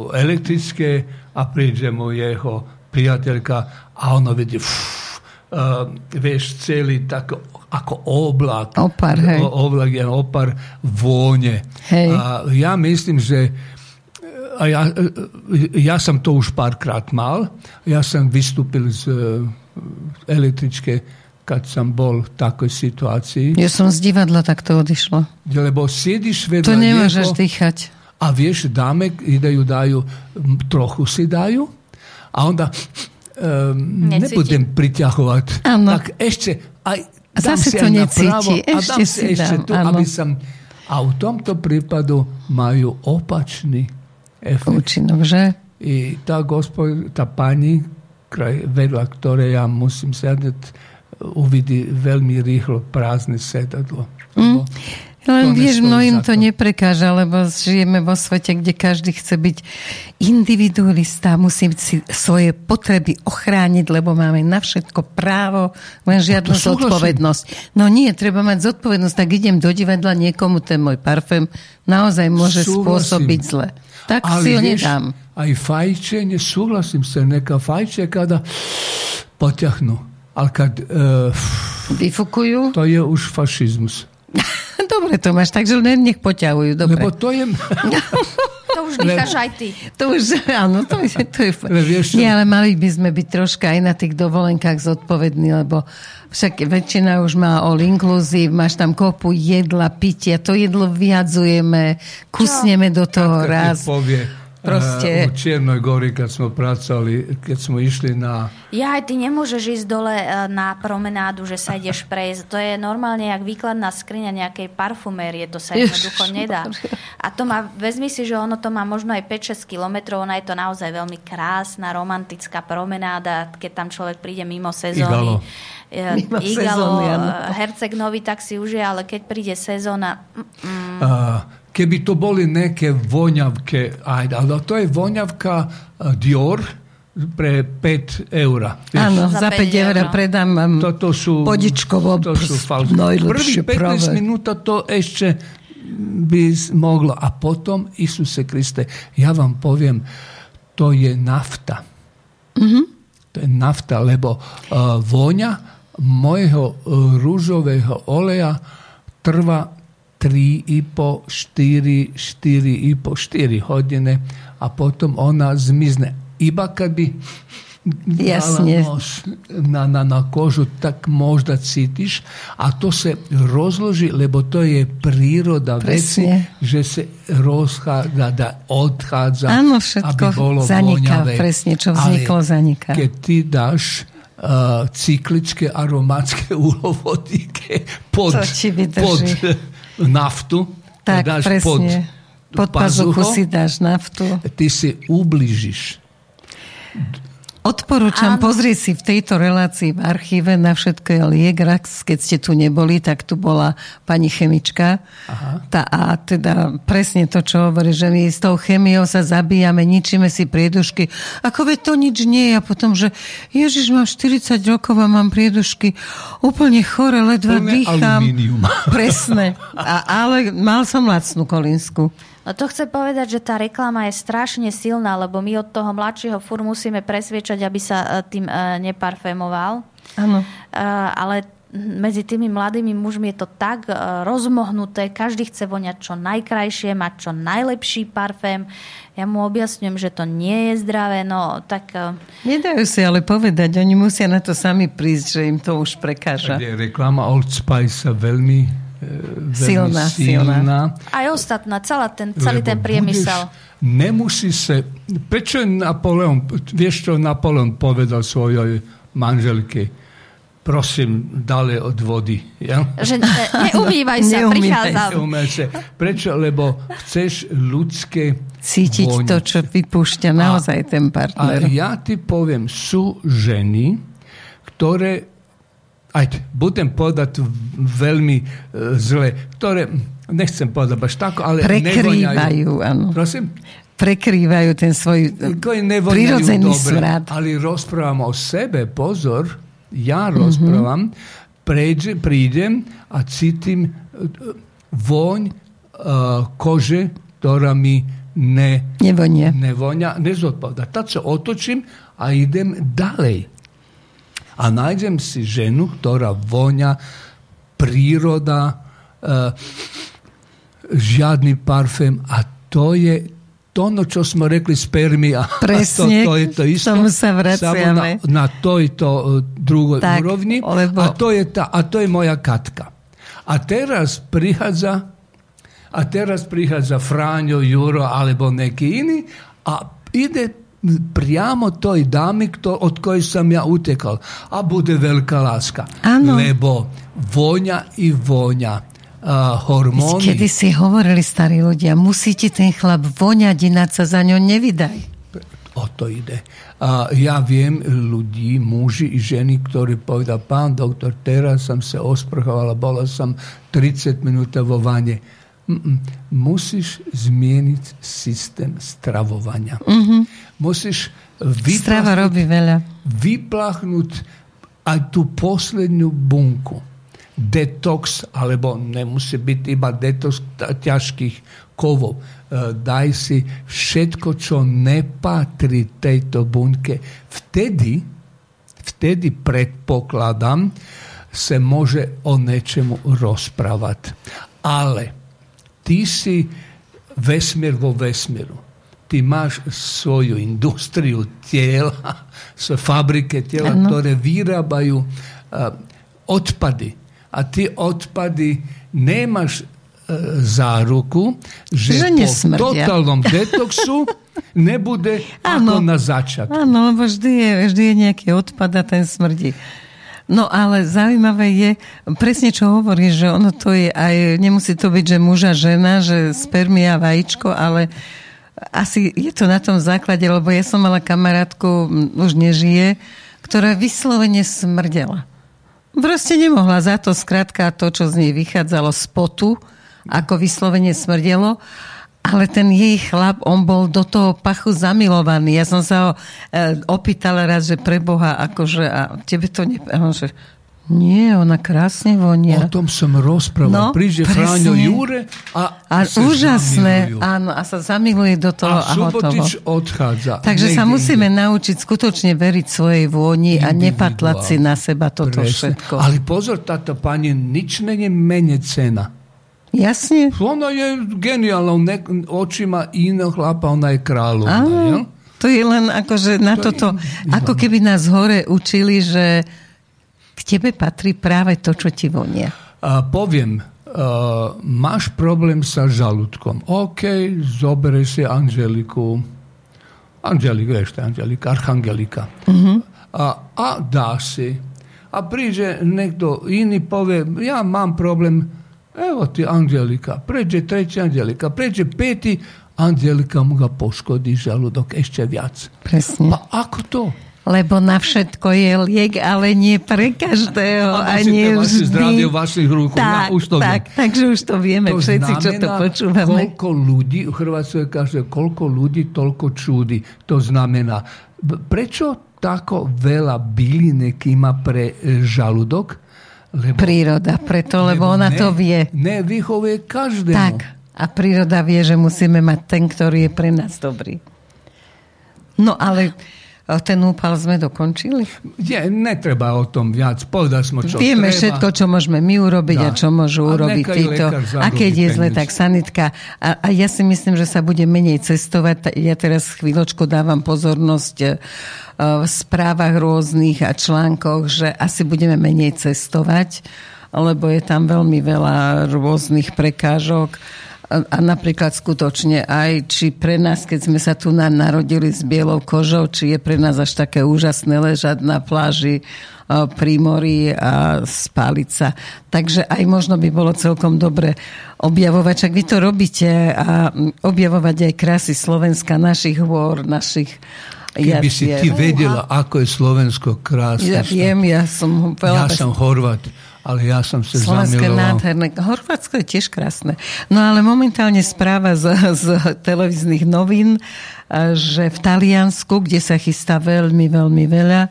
elektrické a príde mu jeho priateľka a ono vidí, fú, uh, vieš, celý tak ako oblak. Opar, hej. O, oblak je opar vône. Hej. A ja myslím, že a ja, ja som to už párkrát mal. Ja som vystúpil z električke, keď som bol v takej situácii. Ja som z divadla takto odišla. Lebo siediš vedľa To nemôžeš dýchať. A vieš, dáme, idejú dajú, trochu si dajú a onda um, nebudem priťahovať. Ano. Tak ešte aj a zase si to necíti. Ešte a si, si ešte dám, tu, aby som... A v tomto prípadu majú opačný efekt. Účinok, že? I tá, gospod, tá pani, kraj, vedľa ktorej ja musím sedieť, uvidí veľmi rýchlo prázdne sedadlo. Mm. Len vieš, mnohým to neprekáža, lebo žijeme vo svete, kde každý chce byť individualista, musí si svoje potreby ochrániť, lebo máme na všetko právo, len žiadnu no zodpovednosť. No nie, treba mať zodpovednosť, tak idem do divadla niekomu, ten môj parfém naozaj môže súhlasím. spôsobiť zle. Tak Ale si ho vieš, nedám. Aj fajčenie, súhlasím sa, neka fajče kada poťahnú. Ale kad... Uh, Vyfukujú? To je už fašizmus. Dobre, Tomáš, takže len nech poťahujú. Dobre. Lebo to je... to už dýcháš aj ty. To už, áno, to, je, to je... Le, vieš, Nie, ale mali by sme byť troška aj na tých dovolenkách zodpovední, lebo však väčšina už má all inclusive, máš tam kopu jedla, pitia, to jedlo vyhadzujeme, kusneme do toho raz. Povie, Proste... U Čiernej gory, keď sme pracovali, keď sme išli na... Ja, aj ty nemôžeš ísť dole e, na promenádu, že sa ideš prejsť. To je normálne jak výkladná skriňa nejakej parfumérie. To sa jednoducho nedá. A to má, vezmi si, že ono to má možno aj 5-6 kilometrov. Ona je to naozaj veľmi krásna, romantická promenáda, keď tam človek príde mimo sezóny. Igalo. Mimo Igalo, sezóny, Herceg Nový tak si užije, ale keď príde sezóna... Mm, uh, keby to boli neke voňavke, aj, ale to je voňavka e, Dior pre 5 eur. Áno, za 5 eur predám vám Toto sú, podičkovo to sú Prvý 15 práve. minút to ešte by moglo. A potom, Isuse Kriste, ja vám poviem, to je nafta. Mm-hmm. To je nafta, lebo uh, voňa mojho uh, rúžového oleja trvá 3,5, 4, 4,5, 4 hodine a potom ona zmizne. Iba kad bi Jasne. na, na, na kožu, tak možda citiš, a to se rozloži, lebo to je priroda veci, že se rozchádza, da odchádza, Áno, všetko aby bolo zaniká, voňavé. presne, čo vzniklo, Ale zaniká. keď ty dáš uh, cykličké aromatické uhlovodíky pod, pod naftu, tak, dáš presne. pod, pod pazuchu si dáš naftu. Ty si ubližíš. Odporúčam, pozrieť si v tejto relácii v archíve na všetko je liek. Keď ste tu neboli, tak tu bola pani chemička. Aha. Tá, a teda presne to, čo hovorí, že my s tou chemiou sa zabíjame, ničíme si priedušky. Ako veď to nič nie je. A potom, že Ježiš, mám 40 rokov a mám priedušky úplne chore, ledva dýcham. Presne. A, ale mal som lacnú kolínsku. No to chce povedať, že tá reklama je strašne silná, lebo my od toho mladšieho fur musíme presviečať, aby sa e, tým e, neparfémoval. Áno. E, ale medzi tými mladými mužmi je to tak rozmohnuté, každý chce voňať čo najkrajšie, mať čo najlepší parfém. Ja mu objasňujem, že to nie je zdravé, no tak... Nedajú si ale povedať, oni musia na to sami prísť, že im to už prekáža. Reklama Old Spice sa veľmi silná, silná. silná. Aj ostatná, celá ten, celý Lebo ten priemysel. Budeš, nemusí sa... Prečo Napoleon, vieš, čo Napoleon povedal svojej manželke? prosím, dale od vody. Ja? Že ne, neumývaj sa, prichádzam. sa. Prečo? Lebo chceš ľudské Cítiť voň. to, čo vypúšťa naozaj a, ten partner. A ja ti poviem, sú ženy, ktoré ajde, budem povedať veľmi uh, zle, ktoré, nechcem povedať až tak, ale Prekrývajú, áno. Prosím? Prekrývajú ten svoj prirodzený dobre, smrad. Ale rozprávam o sebe, pozor, ja rozprávam, mm-hmm. pređe, prídem a cítim uh, voň uh, kože, ktorá mi ne, nevonia. nevonia, nezodpoveda. Tad sa otočím a idem dalej a nájdem si ženu, ktorá voňa, príroda, uh, žiadny parfém a to je to, no, čo sme rekli spermia. Presne, to, to je to isto, tomu sa vraciame. Na, na tejto uh, druhej tak, úrovni. Lebo... A, to je tá, a to je moja Katka. A teraz prichádza a teraz prichádza Franjo, Juro alebo neký iný a ide priamo toj kto, od kojej som ja utekal. A bude veľká láska. Ano. Lebo voňa i voňa uh, hormóny. Kedy si hovorili starí ľudia, musíte ten chlap voňať, ináč sa za ňo nevydaj. O to ide. A ja viem ľudí, muži i ženy, ktorí povedal, pán doktor, teraz som sa osprchovala, bola som 30 minút vo vane musíš zmieniť systém stravovania. Mm-hmm. Musíš Strava robí veľa. vyplachnúť aj tú poslednú bunku. Detox, alebo nemusí byť iba detox ťažkých kovov. E, daj si všetko, čo nepatrí tejto bunke. Vtedy, vtedy predpokladám, sa môže o niečemu rozprávať. Ale ti si vesmír vo vesmíru. Ty máš svoju industriu tela, svoje fabrike tela, ano. ktoré vyrábajú uh, odpady. A ty odpady nemáš uh, záruku, že, že po totálnom detoxu nebude ano. ako na začiatku. Áno, lebo vždy je, vždy je nejaký odpad a ten smrdí. No ale zaujímavé je, presne čo hovorí, že ono to je aj, nemusí to byť, že muža, žena, že spermia, vajíčko, ale asi je to na tom základe, lebo ja som mala kamarátku, už nežije, ktorá vyslovene smrdela. Proste nemohla za to, skrátka to, čo z nej vychádzalo z potu, ako vyslovene smrdelo ale ten jej chlap, on bol do toho pachu zamilovaný. Ja som sa ho e, opýtala raz, že pre Boha, akože, a tebe to ne... A on, že, nie, ona krásne vonia. O tom som rozprával. No, Príde Fráňo Jure a, a úžasné, zamilujú. áno, a sa zamiluje do toho a, a hotovo. odchádza. Takže sa musíme ide. naučiť skutočne veriť svojej vôni a nepatlať si na seba toto Presne. všetko. Ale pozor, táto pani, nič není menej cena. Jasne. Ona je geniálna, ne, očima iného chlapa, ona je kráľovná. Ja? To je len akože na to toto, je, ako keby nás hore učili, že k tebe patrí práve to, čo ti vonia. A poviem, uh, máš problém sa žalúdkom. OK, zobere si Angeliku. Angelika, ešte Angelika, Archangelika. Uh-huh. A, a dá si. A príde niekto iný, povie, ja mám problém Evo ti Angelika, pređe treći Angelika, pređe peti, Angelika mu ga poškodi žaludok ešte viac. Presne. Pa ako to? Lebo na všetko je liek, ale nie pre každého. A, a nie vždy. zdravie v vašich rukách. Tak, ja, už to tak, viem. takže už to vieme to všetci, čo to počúvame. koľko ľudí, v Chorvátsku je každé, koľko ľudí, toľko čúdy. To znamená, prečo tako veľa bylinek má pre e, žalúdok? Lebo, príroda, preto, lebo, lebo ona ne, to vie. Nevychovuje každému. Tak, a príroda vie, že musíme mať ten, ktorý je pre nás dobrý. No ale ten úpal sme dokončili? Je, netreba o tom viac. Povedal sme, čo Vieme treba. všetko, čo môžeme my urobiť da. a čo môžu a urobiť títo. A keď je zle, tak sanitka. A, a ja si myslím, že sa bude menej cestovať. Ja teraz chvíľočku dávam pozornosť e, v správach rôznych a článkoch, že asi budeme menej cestovať, lebo je tam veľmi veľa rôznych prekážok a, napríklad skutočne aj, či pre nás, keď sme sa tu na, narodili s bielou kožou, či je pre nás až také úžasné ležať na pláži pri mori a spáliť sa. Takže aj možno by bolo celkom dobre objavovať, čak vy to robíte a objavovať aj krásy Slovenska, našich hôr, našich Keby si ty vedela, ako je Slovensko krásne. Ja viem, ja som veľa... Ja som Horvat ale ja som sa Slovenské zamiloval. nádherné. Horvátsko je tiež krásne. No ale momentálne správa z, z televíznych novín, že v Taliansku, kde sa chystá veľmi, veľmi veľa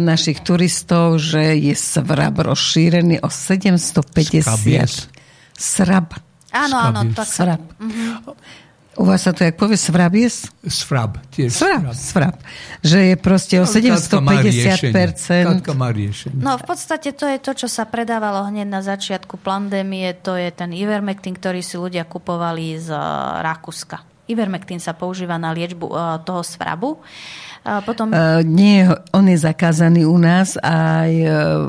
našich turistov, že je svrab rozšírený o 750. Skabies. Srab. Áno, áno. Tak Srab. Mm-hmm. U vás sa to, jak povie, svrabies? Svrab, tiež svrab. Svrab. Že je proste o 750%. Katka má riešenie. No v podstate to je to, čo sa predávalo hneď na začiatku pandémie. To je ten Ivermectin, ktorý si ľudia kupovali z Rakúska. Ivermectin sa používa na liečbu toho svrabu. A potom... Uh, nie, on je zakázaný u nás aj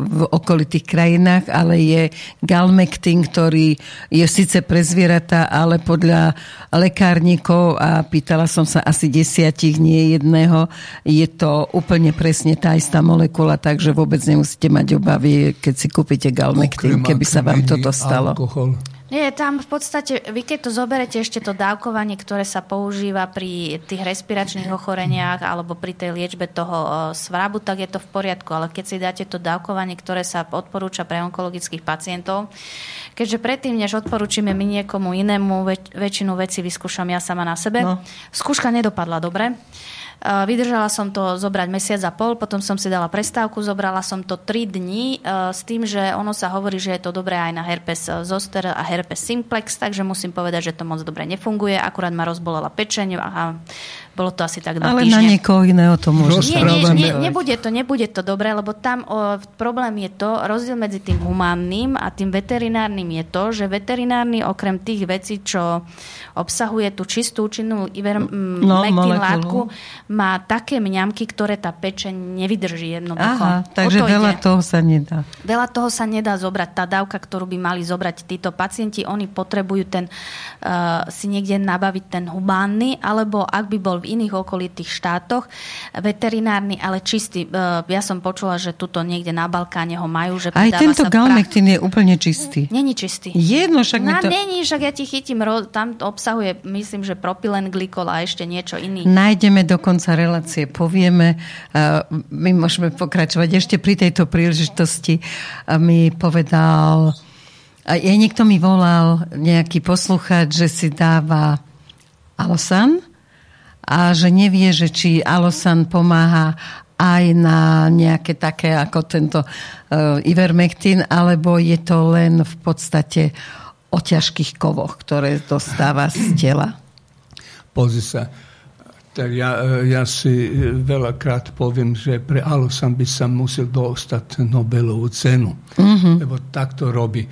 v okolitých krajinách, ale je galmektin, ktorý je síce pre zvieratá, ale podľa lekárnikov a pýtala som sa asi desiatich, nie jedného, je to úplne presne tá istá molekula, takže vôbec nemusíte mať obavy, keď si kúpite galmektin, keby sa vám toto stalo. Alkohol. Nie, tam v podstate, vy keď to zoberete ešte to dávkovanie, ktoré sa používa pri tých respiračných ochoreniach alebo pri tej liečbe toho svrabu, tak je to v poriadku. Ale keď si dáte to dávkovanie, ktoré sa odporúča pre onkologických pacientov, keďže predtým, než odporúčime my niekomu inému, väč- väčšinu vecí vyskúšam ja sama na sebe. No. Skúška nedopadla dobre. Vydržala som to zobrať mesiac a pol, potom som si dala prestávku, zobrala som to 3 dní s tým, že ono sa hovorí, že je to dobré aj na herpes zoster a herpes simplex, takže musím povedať, že to moc dobre nefunguje, akurát ma rozbolela pečeň a bolo to asi tak dva Ale týždne. na niekoho iného to môže nie, nie, nie, nebude to, nebude to dobré, lebo tam o, problém je to, rozdiel medzi tým humánnym a tým veterinárnym je to, že veterinárny okrem tých vecí, čo obsahuje tú čistú účinnú ivermectin no, látku, má také mňamky, ktoré tá pečeň nevydrží jednoducho. Aha, takže to veľa ide. toho sa nedá. Veľa toho sa nedá zobrať. Tá dávka, ktorú by mali zobrať títo pacienti, oni potrebujú ten, uh, si niekde nabaviť ten humánny, alebo ak by bol v iných okolitých štátoch veterinárny, ale čistý. Uh, ja som počula, že tuto niekde na Balkáne ho majú. Že Aj tento galmektín je úplne čistý. Není čistý. Jedno, však no, to... Není, však ja ti chytím, tam obsahuje, myslím, že propylen glykol a ešte niečo iný. Nájdeme dokonca relácie, povieme. My môžeme pokračovať ešte pri tejto príležitosti. Mi povedal, aj niekto mi volal, nejaký poslucháč, že si dáva Alosan a že nevie, že či Alosan pomáha aj na nejaké také ako tento uh, Ivermectin, alebo je to len v podstate o ťažkých kovoch, ktoré dostáva z tela. Pozri sa, tak ja, ja si veľakrát poviem, že pre Alosan by sa musel dostať Nobelovú cenu, mm-hmm. lebo tak to robí.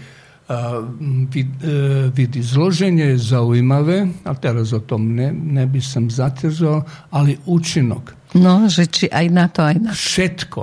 Uh, vid, uh, vidi, zloženje je zaujímavé, a teraz o tom ne, ne by som zatežal, ali učinok. No, že či aj na to, aj na to. Všetko.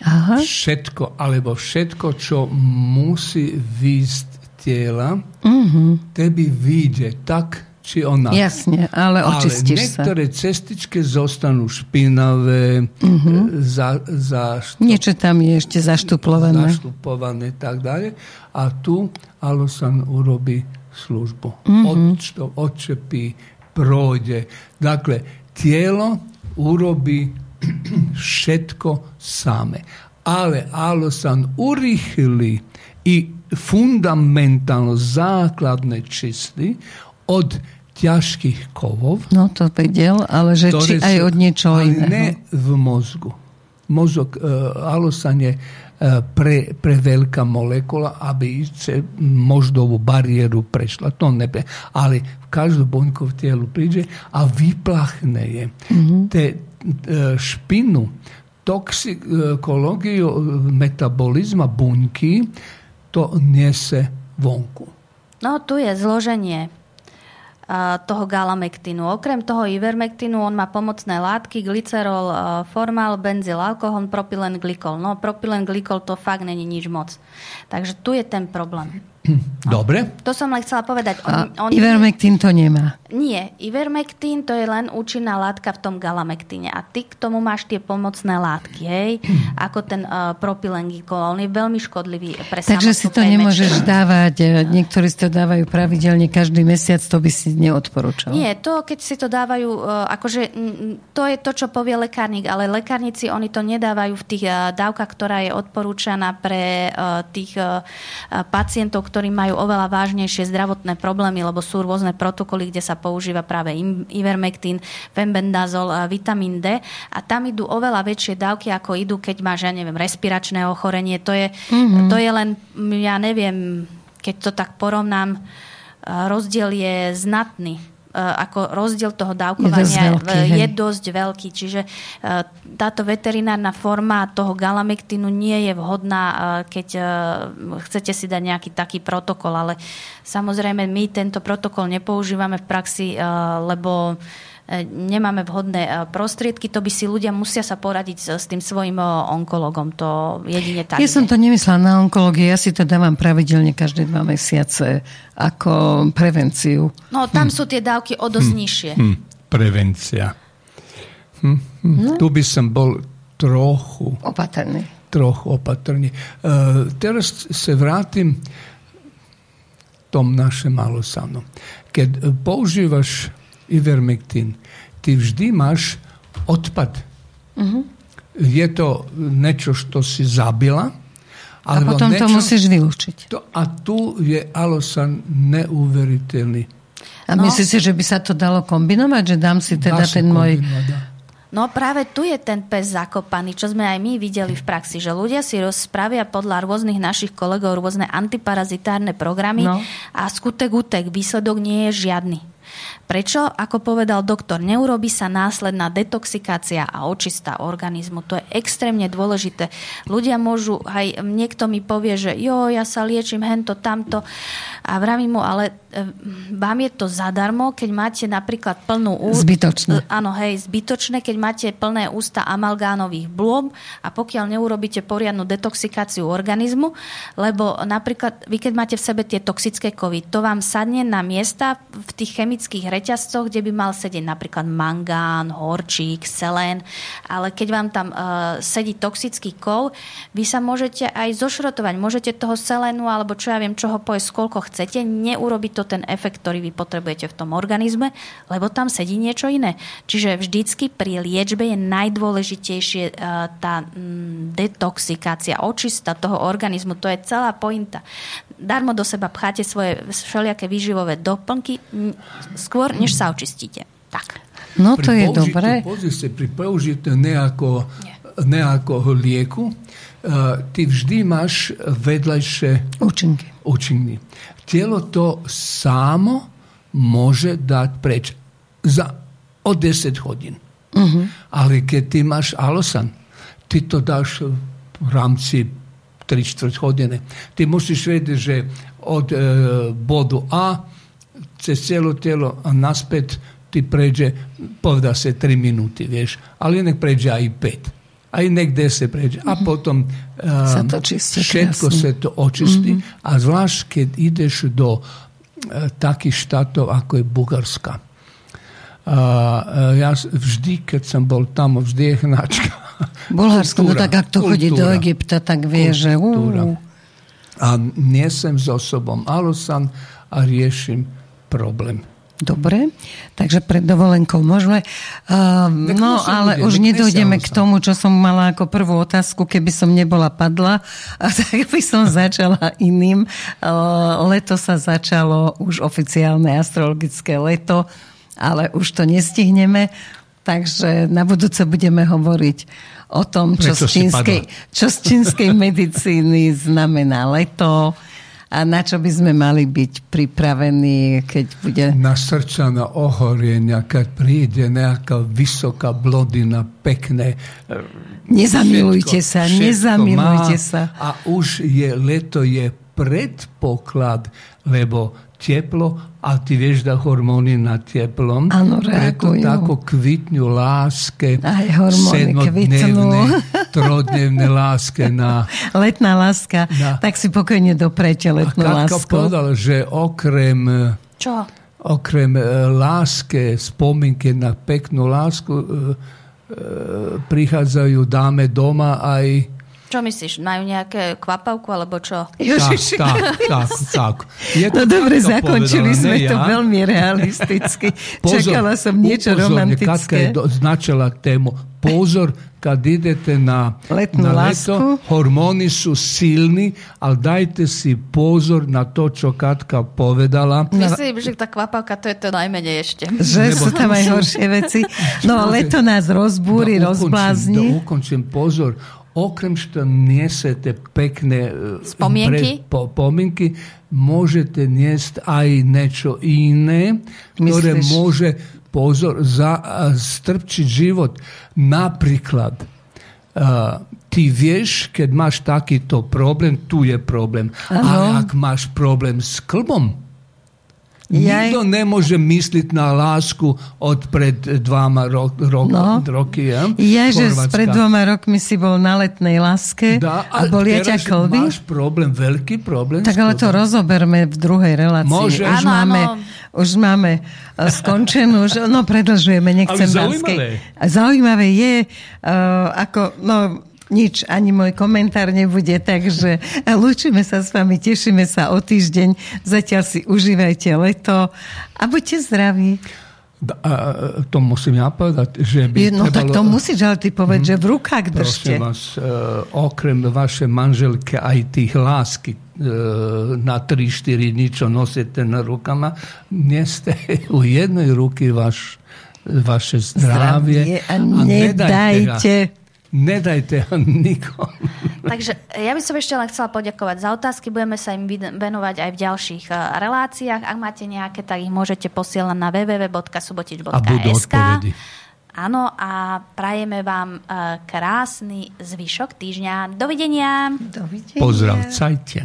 Aha. Všetko, alebo všetko, čo musí výjsť tela, mm-hmm. tebi vyjde tak, či ona. Jasne, ale očistíš ale niektoré sa. cestičky zostanú špinavé, uh-huh. za, za Niečo tam je ešte zaštuplované. Zaštupované tak ďalej. A tu Alosan urobí službu. Uh-huh. Odčto, odčepí, projde. Dakle, tijelo urobi všetko same. Ale alosan urýchli i fundamentalno základné čisty od ťažkých kovov. No to vedel, ale že či aj od niečoho iného. ne v mozgu. Mozog, uh, alosan je uh, pre, pre veľká molekula, aby se moždovú bariéru prešla. To nebe. Ale v každú boňku v telu príde a vyplachne je. Mm-hmm. Te uh, špinu, toxikológiu metabolizma buňky, to nese vonku. No tu je zloženie toho galamektínu. Okrem toho ivermektínu on má pomocné látky, glycerol, formál, benzyl, alkohol, propylen, glykol. No propylen, glykol to fakt není nič moc. Takže tu je ten problém. Dobre. To som len chcela povedať. On, on, Ivermectin to nemá. Nie. Ivermectin to je len účinná látka v tom galamektíne. A ty k tomu máš tie pomocné látky, hej? Ako ten uh, propylengikol. On je veľmi škodlivý pre Takže si to nemôžeš dávať. E, niektorí si to dávajú pravidelne každý mesiac, to by si neodporúčal. Nie, to keď si to dávajú, uh, akože to je to, čo povie lekárnik, ale lekárnici, oni to nedávajú v tých uh, dávkach, ktorá je odporúčaná pre uh, tých uh, pacientov, ktorí majú oveľa vážnejšie zdravotné problémy, lebo sú rôzne protokoly, kde sa používa práve ivermectin, fembendazol, vitamín D a tam idú oveľa väčšie dávky, ako idú, keď máš, ja neviem, respiračné ochorenie. To je, mm-hmm. to je len, ja neviem, keď to tak porovnám, rozdiel je znatný ako rozdiel toho dávkovania je dosť veľký, je dosť veľký. Čiže e, táto veterinárna forma toho galamektínu nie je vhodná, e, keď chcete si dať nejaký taký protokol, ale samozrejme my tento protokol nepoužívame v praxi, lebo nemáme vhodné prostriedky, to by si ľudia musia sa poradiť s tým svojim onkologom. To jedine tak. Ja som to nemyslela na onkológiu, ja si to dávam pravidelne každé dva mesiace ako prevenciu. No, tam hm. sú tie dávky o dosť hm. nižšie. Hm. Prevencia. Hm. Hm. No. Tu by som bol trochu... Opatrný. Trochu opatrný. Uh, teraz sa vrátim tom našem malosanu. Keď používaš ivermectin, ty vždy máš odpad. Uh-huh. Je to niečo, čo si zabila, a potom niečo, to musíš vylúčiť. To, a tu je alosan neuveriteľný. A no. myslíš si, že by sa to dalo kombinovať? Že dám si teda ten môj... No práve tu je ten pes zakopaný, čo sme aj my videli v praxi, že ľudia si rozpravia podľa rôznych našich kolegov rôzne antiparazitárne programy no. a skutek utek, výsledok nie je žiadny. Prečo? Ako povedal doktor, neurobi sa následná detoxikácia a očista organizmu. To je extrémne dôležité. Ľudia môžu, aj niekto mi povie, že jo, ja sa liečím hento, tamto a vravím mu, ale e, vám je to zadarmo, keď máte napríklad plnú ústa. Zbytočné. Áno, hej, zbytočné, keď máte plné ústa amalgánových blôb a pokiaľ neurobíte poriadnu detoxikáciu organizmu, lebo napríklad vy keď máte v sebe tie toxické kovy, to vám sadne na miesta v tých chemických reťazcoch, kde by mal sedieť napríklad mangán, horčík, selén, ale keď vám tam uh, sedí toxický kov, vy sa môžete aj zošrotovať. Môžete toho selénu alebo čo ja viem, čoho pojesť, koľko chcete, neurobiť to ten efekt, ktorý vy potrebujete v tom organizme, lebo tam sedí niečo iné. Čiže vždycky pri liečbe je najdôležitejšie uh, tá mm, detoxikácia, očista toho organizmu. To je celá pointa. Darmo do seba pcháte svoje všelijaké výživové doplnky, skôr skôr, než sa očistíte. Tak. No to pri je dobré. Pozri sa, pri použitiu nejakého, nejakého lieku, uh, ty vždy máš vedľajšie účinky. účinky. Telo to samo môže dať preč za o 10 hodín. Uh-huh. Ale keď ty máš alosan, ty to dáš v rámci 3-4 hodiny. Ty musíš vedieť, že od e, bodu A cez celé telo a naspäť ti pređe, poveda se 3 minuty, vieš, ali nek pređe aj 5 a i nek 10 pređe, a mhm. potom um, to všetko se to očisti, mm -hmm. a zvlášť keď ideš do uh, takých štátov, ako je Bugarska. Uh, uh, ja vždy, keď som bol tam, vždy je hnačka. Bulharsko, no tak ak to chodí do Egypta, tak vie, kultúra. že... Uh. A nesem s osobom, ale sam a riešim problem. Dobre, takže pred dovolenkou môžeme. Uh, no, ale ľudia, už nedojdeme k tomu, čo som mala ako prvú otázku, keby som nebola padla, a tak by som začala iným. Uh, leto sa začalo, už oficiálne astrologické leto, ale už to nestihneme, takže na budúce budeme hovoriť o tom, čo, z čínskej, čo z čínskej medicíny znamená leto, a na čo by sme mali byť pripravení, keď bude... Na srdčané ohorenia, keď príde nejaká vysoká blodina, pekné. Nezamilujte všetko, sa, všetko nezamilujte má, sa. A už je, leto je predpoklad, lebo teplo a ty vieš da hormóny na teplom. Áno, reagujú. Preto tako kvitňu láske. Aj hormóny kvitnú. trodnevné láske na... Letná láska. Na, tak si pokojne doprete letnú a lásku. povedal, že okrem... Čo? Okrem uh, láske, spomienky na peknú lásku uh, uh, prichádzajú dáme doma aj čo myslíš, majú nejaké kvapavku alebo čo? Ježiši. Tak, tak, tak. Je no dobre, zakončili povedala, sme to ja. veľmi realisticky. Pozor, Čakala som niečo romantické. Katka je značila tému. Pozor, kad idete na, Letnú na leto, hormóny sú silní, ale dajte si pozor na to, čo Katka povedala. Myslím, že tá kvapavka to je to najmenej ešte. Že Nebo sú tam aj horšie veci. No, leto nás rozbúri, da rozblázni. Da ukončím, pozor okrem što niesete pekne e, spomienky, pre, po, pomienky môžete niesť aj niečo iné, ktoré Myslíš? môže pozor, za, strpčiť život. Napríklad, uh, ty vieš, keď máš takýto problém, tu je problém. Ano. Ale ak máš problém s klbom, Jaj. Nikto nemôže myslieť na lásku od pred dvoma ro- ro- no. roky. Ja, ja že pred dvoma rokmi si bol na letnej láske da, a, a bolia ťa kolby. máš problém, veľký problém. Tak ale to rozoberme v druhej relácii. Môže. Už, áno, máme, áno. už máme e, skončenú, že, no predlžujeme, nechcem ale zaujímavé. Zaujímavé je, uh, ako, no nič, ani môj komentár nebude, takže lúčime sa s vami, tešíme sa o týždeň, zatiaľ si užívajte leto a buďte zdraví. A to musím ja povedať, že by No trebalo... tak to musíš, ale ty povedať, hmm, že v rukách držte. Prosím vás, uh, okrem vaše manželke aj tých lásky uh, na 3-4 dní, čo nosíte na rukama, neste u jednej ruky vaš, vaše zdravie. zdravie a nedajte Nedajte ho nikom. Takže ja by som ešte len chcela poďakovať za otázky. Budeme sa im venovať aj v ďalších eh, reláciách. Ak máte nejaké, tak ich môžete posielať na www.subotič.sk. Áno, a prajeme vám uh, krásny zvyšok týždňa. Dovidenia. Dovidenia. Pozdravcajte.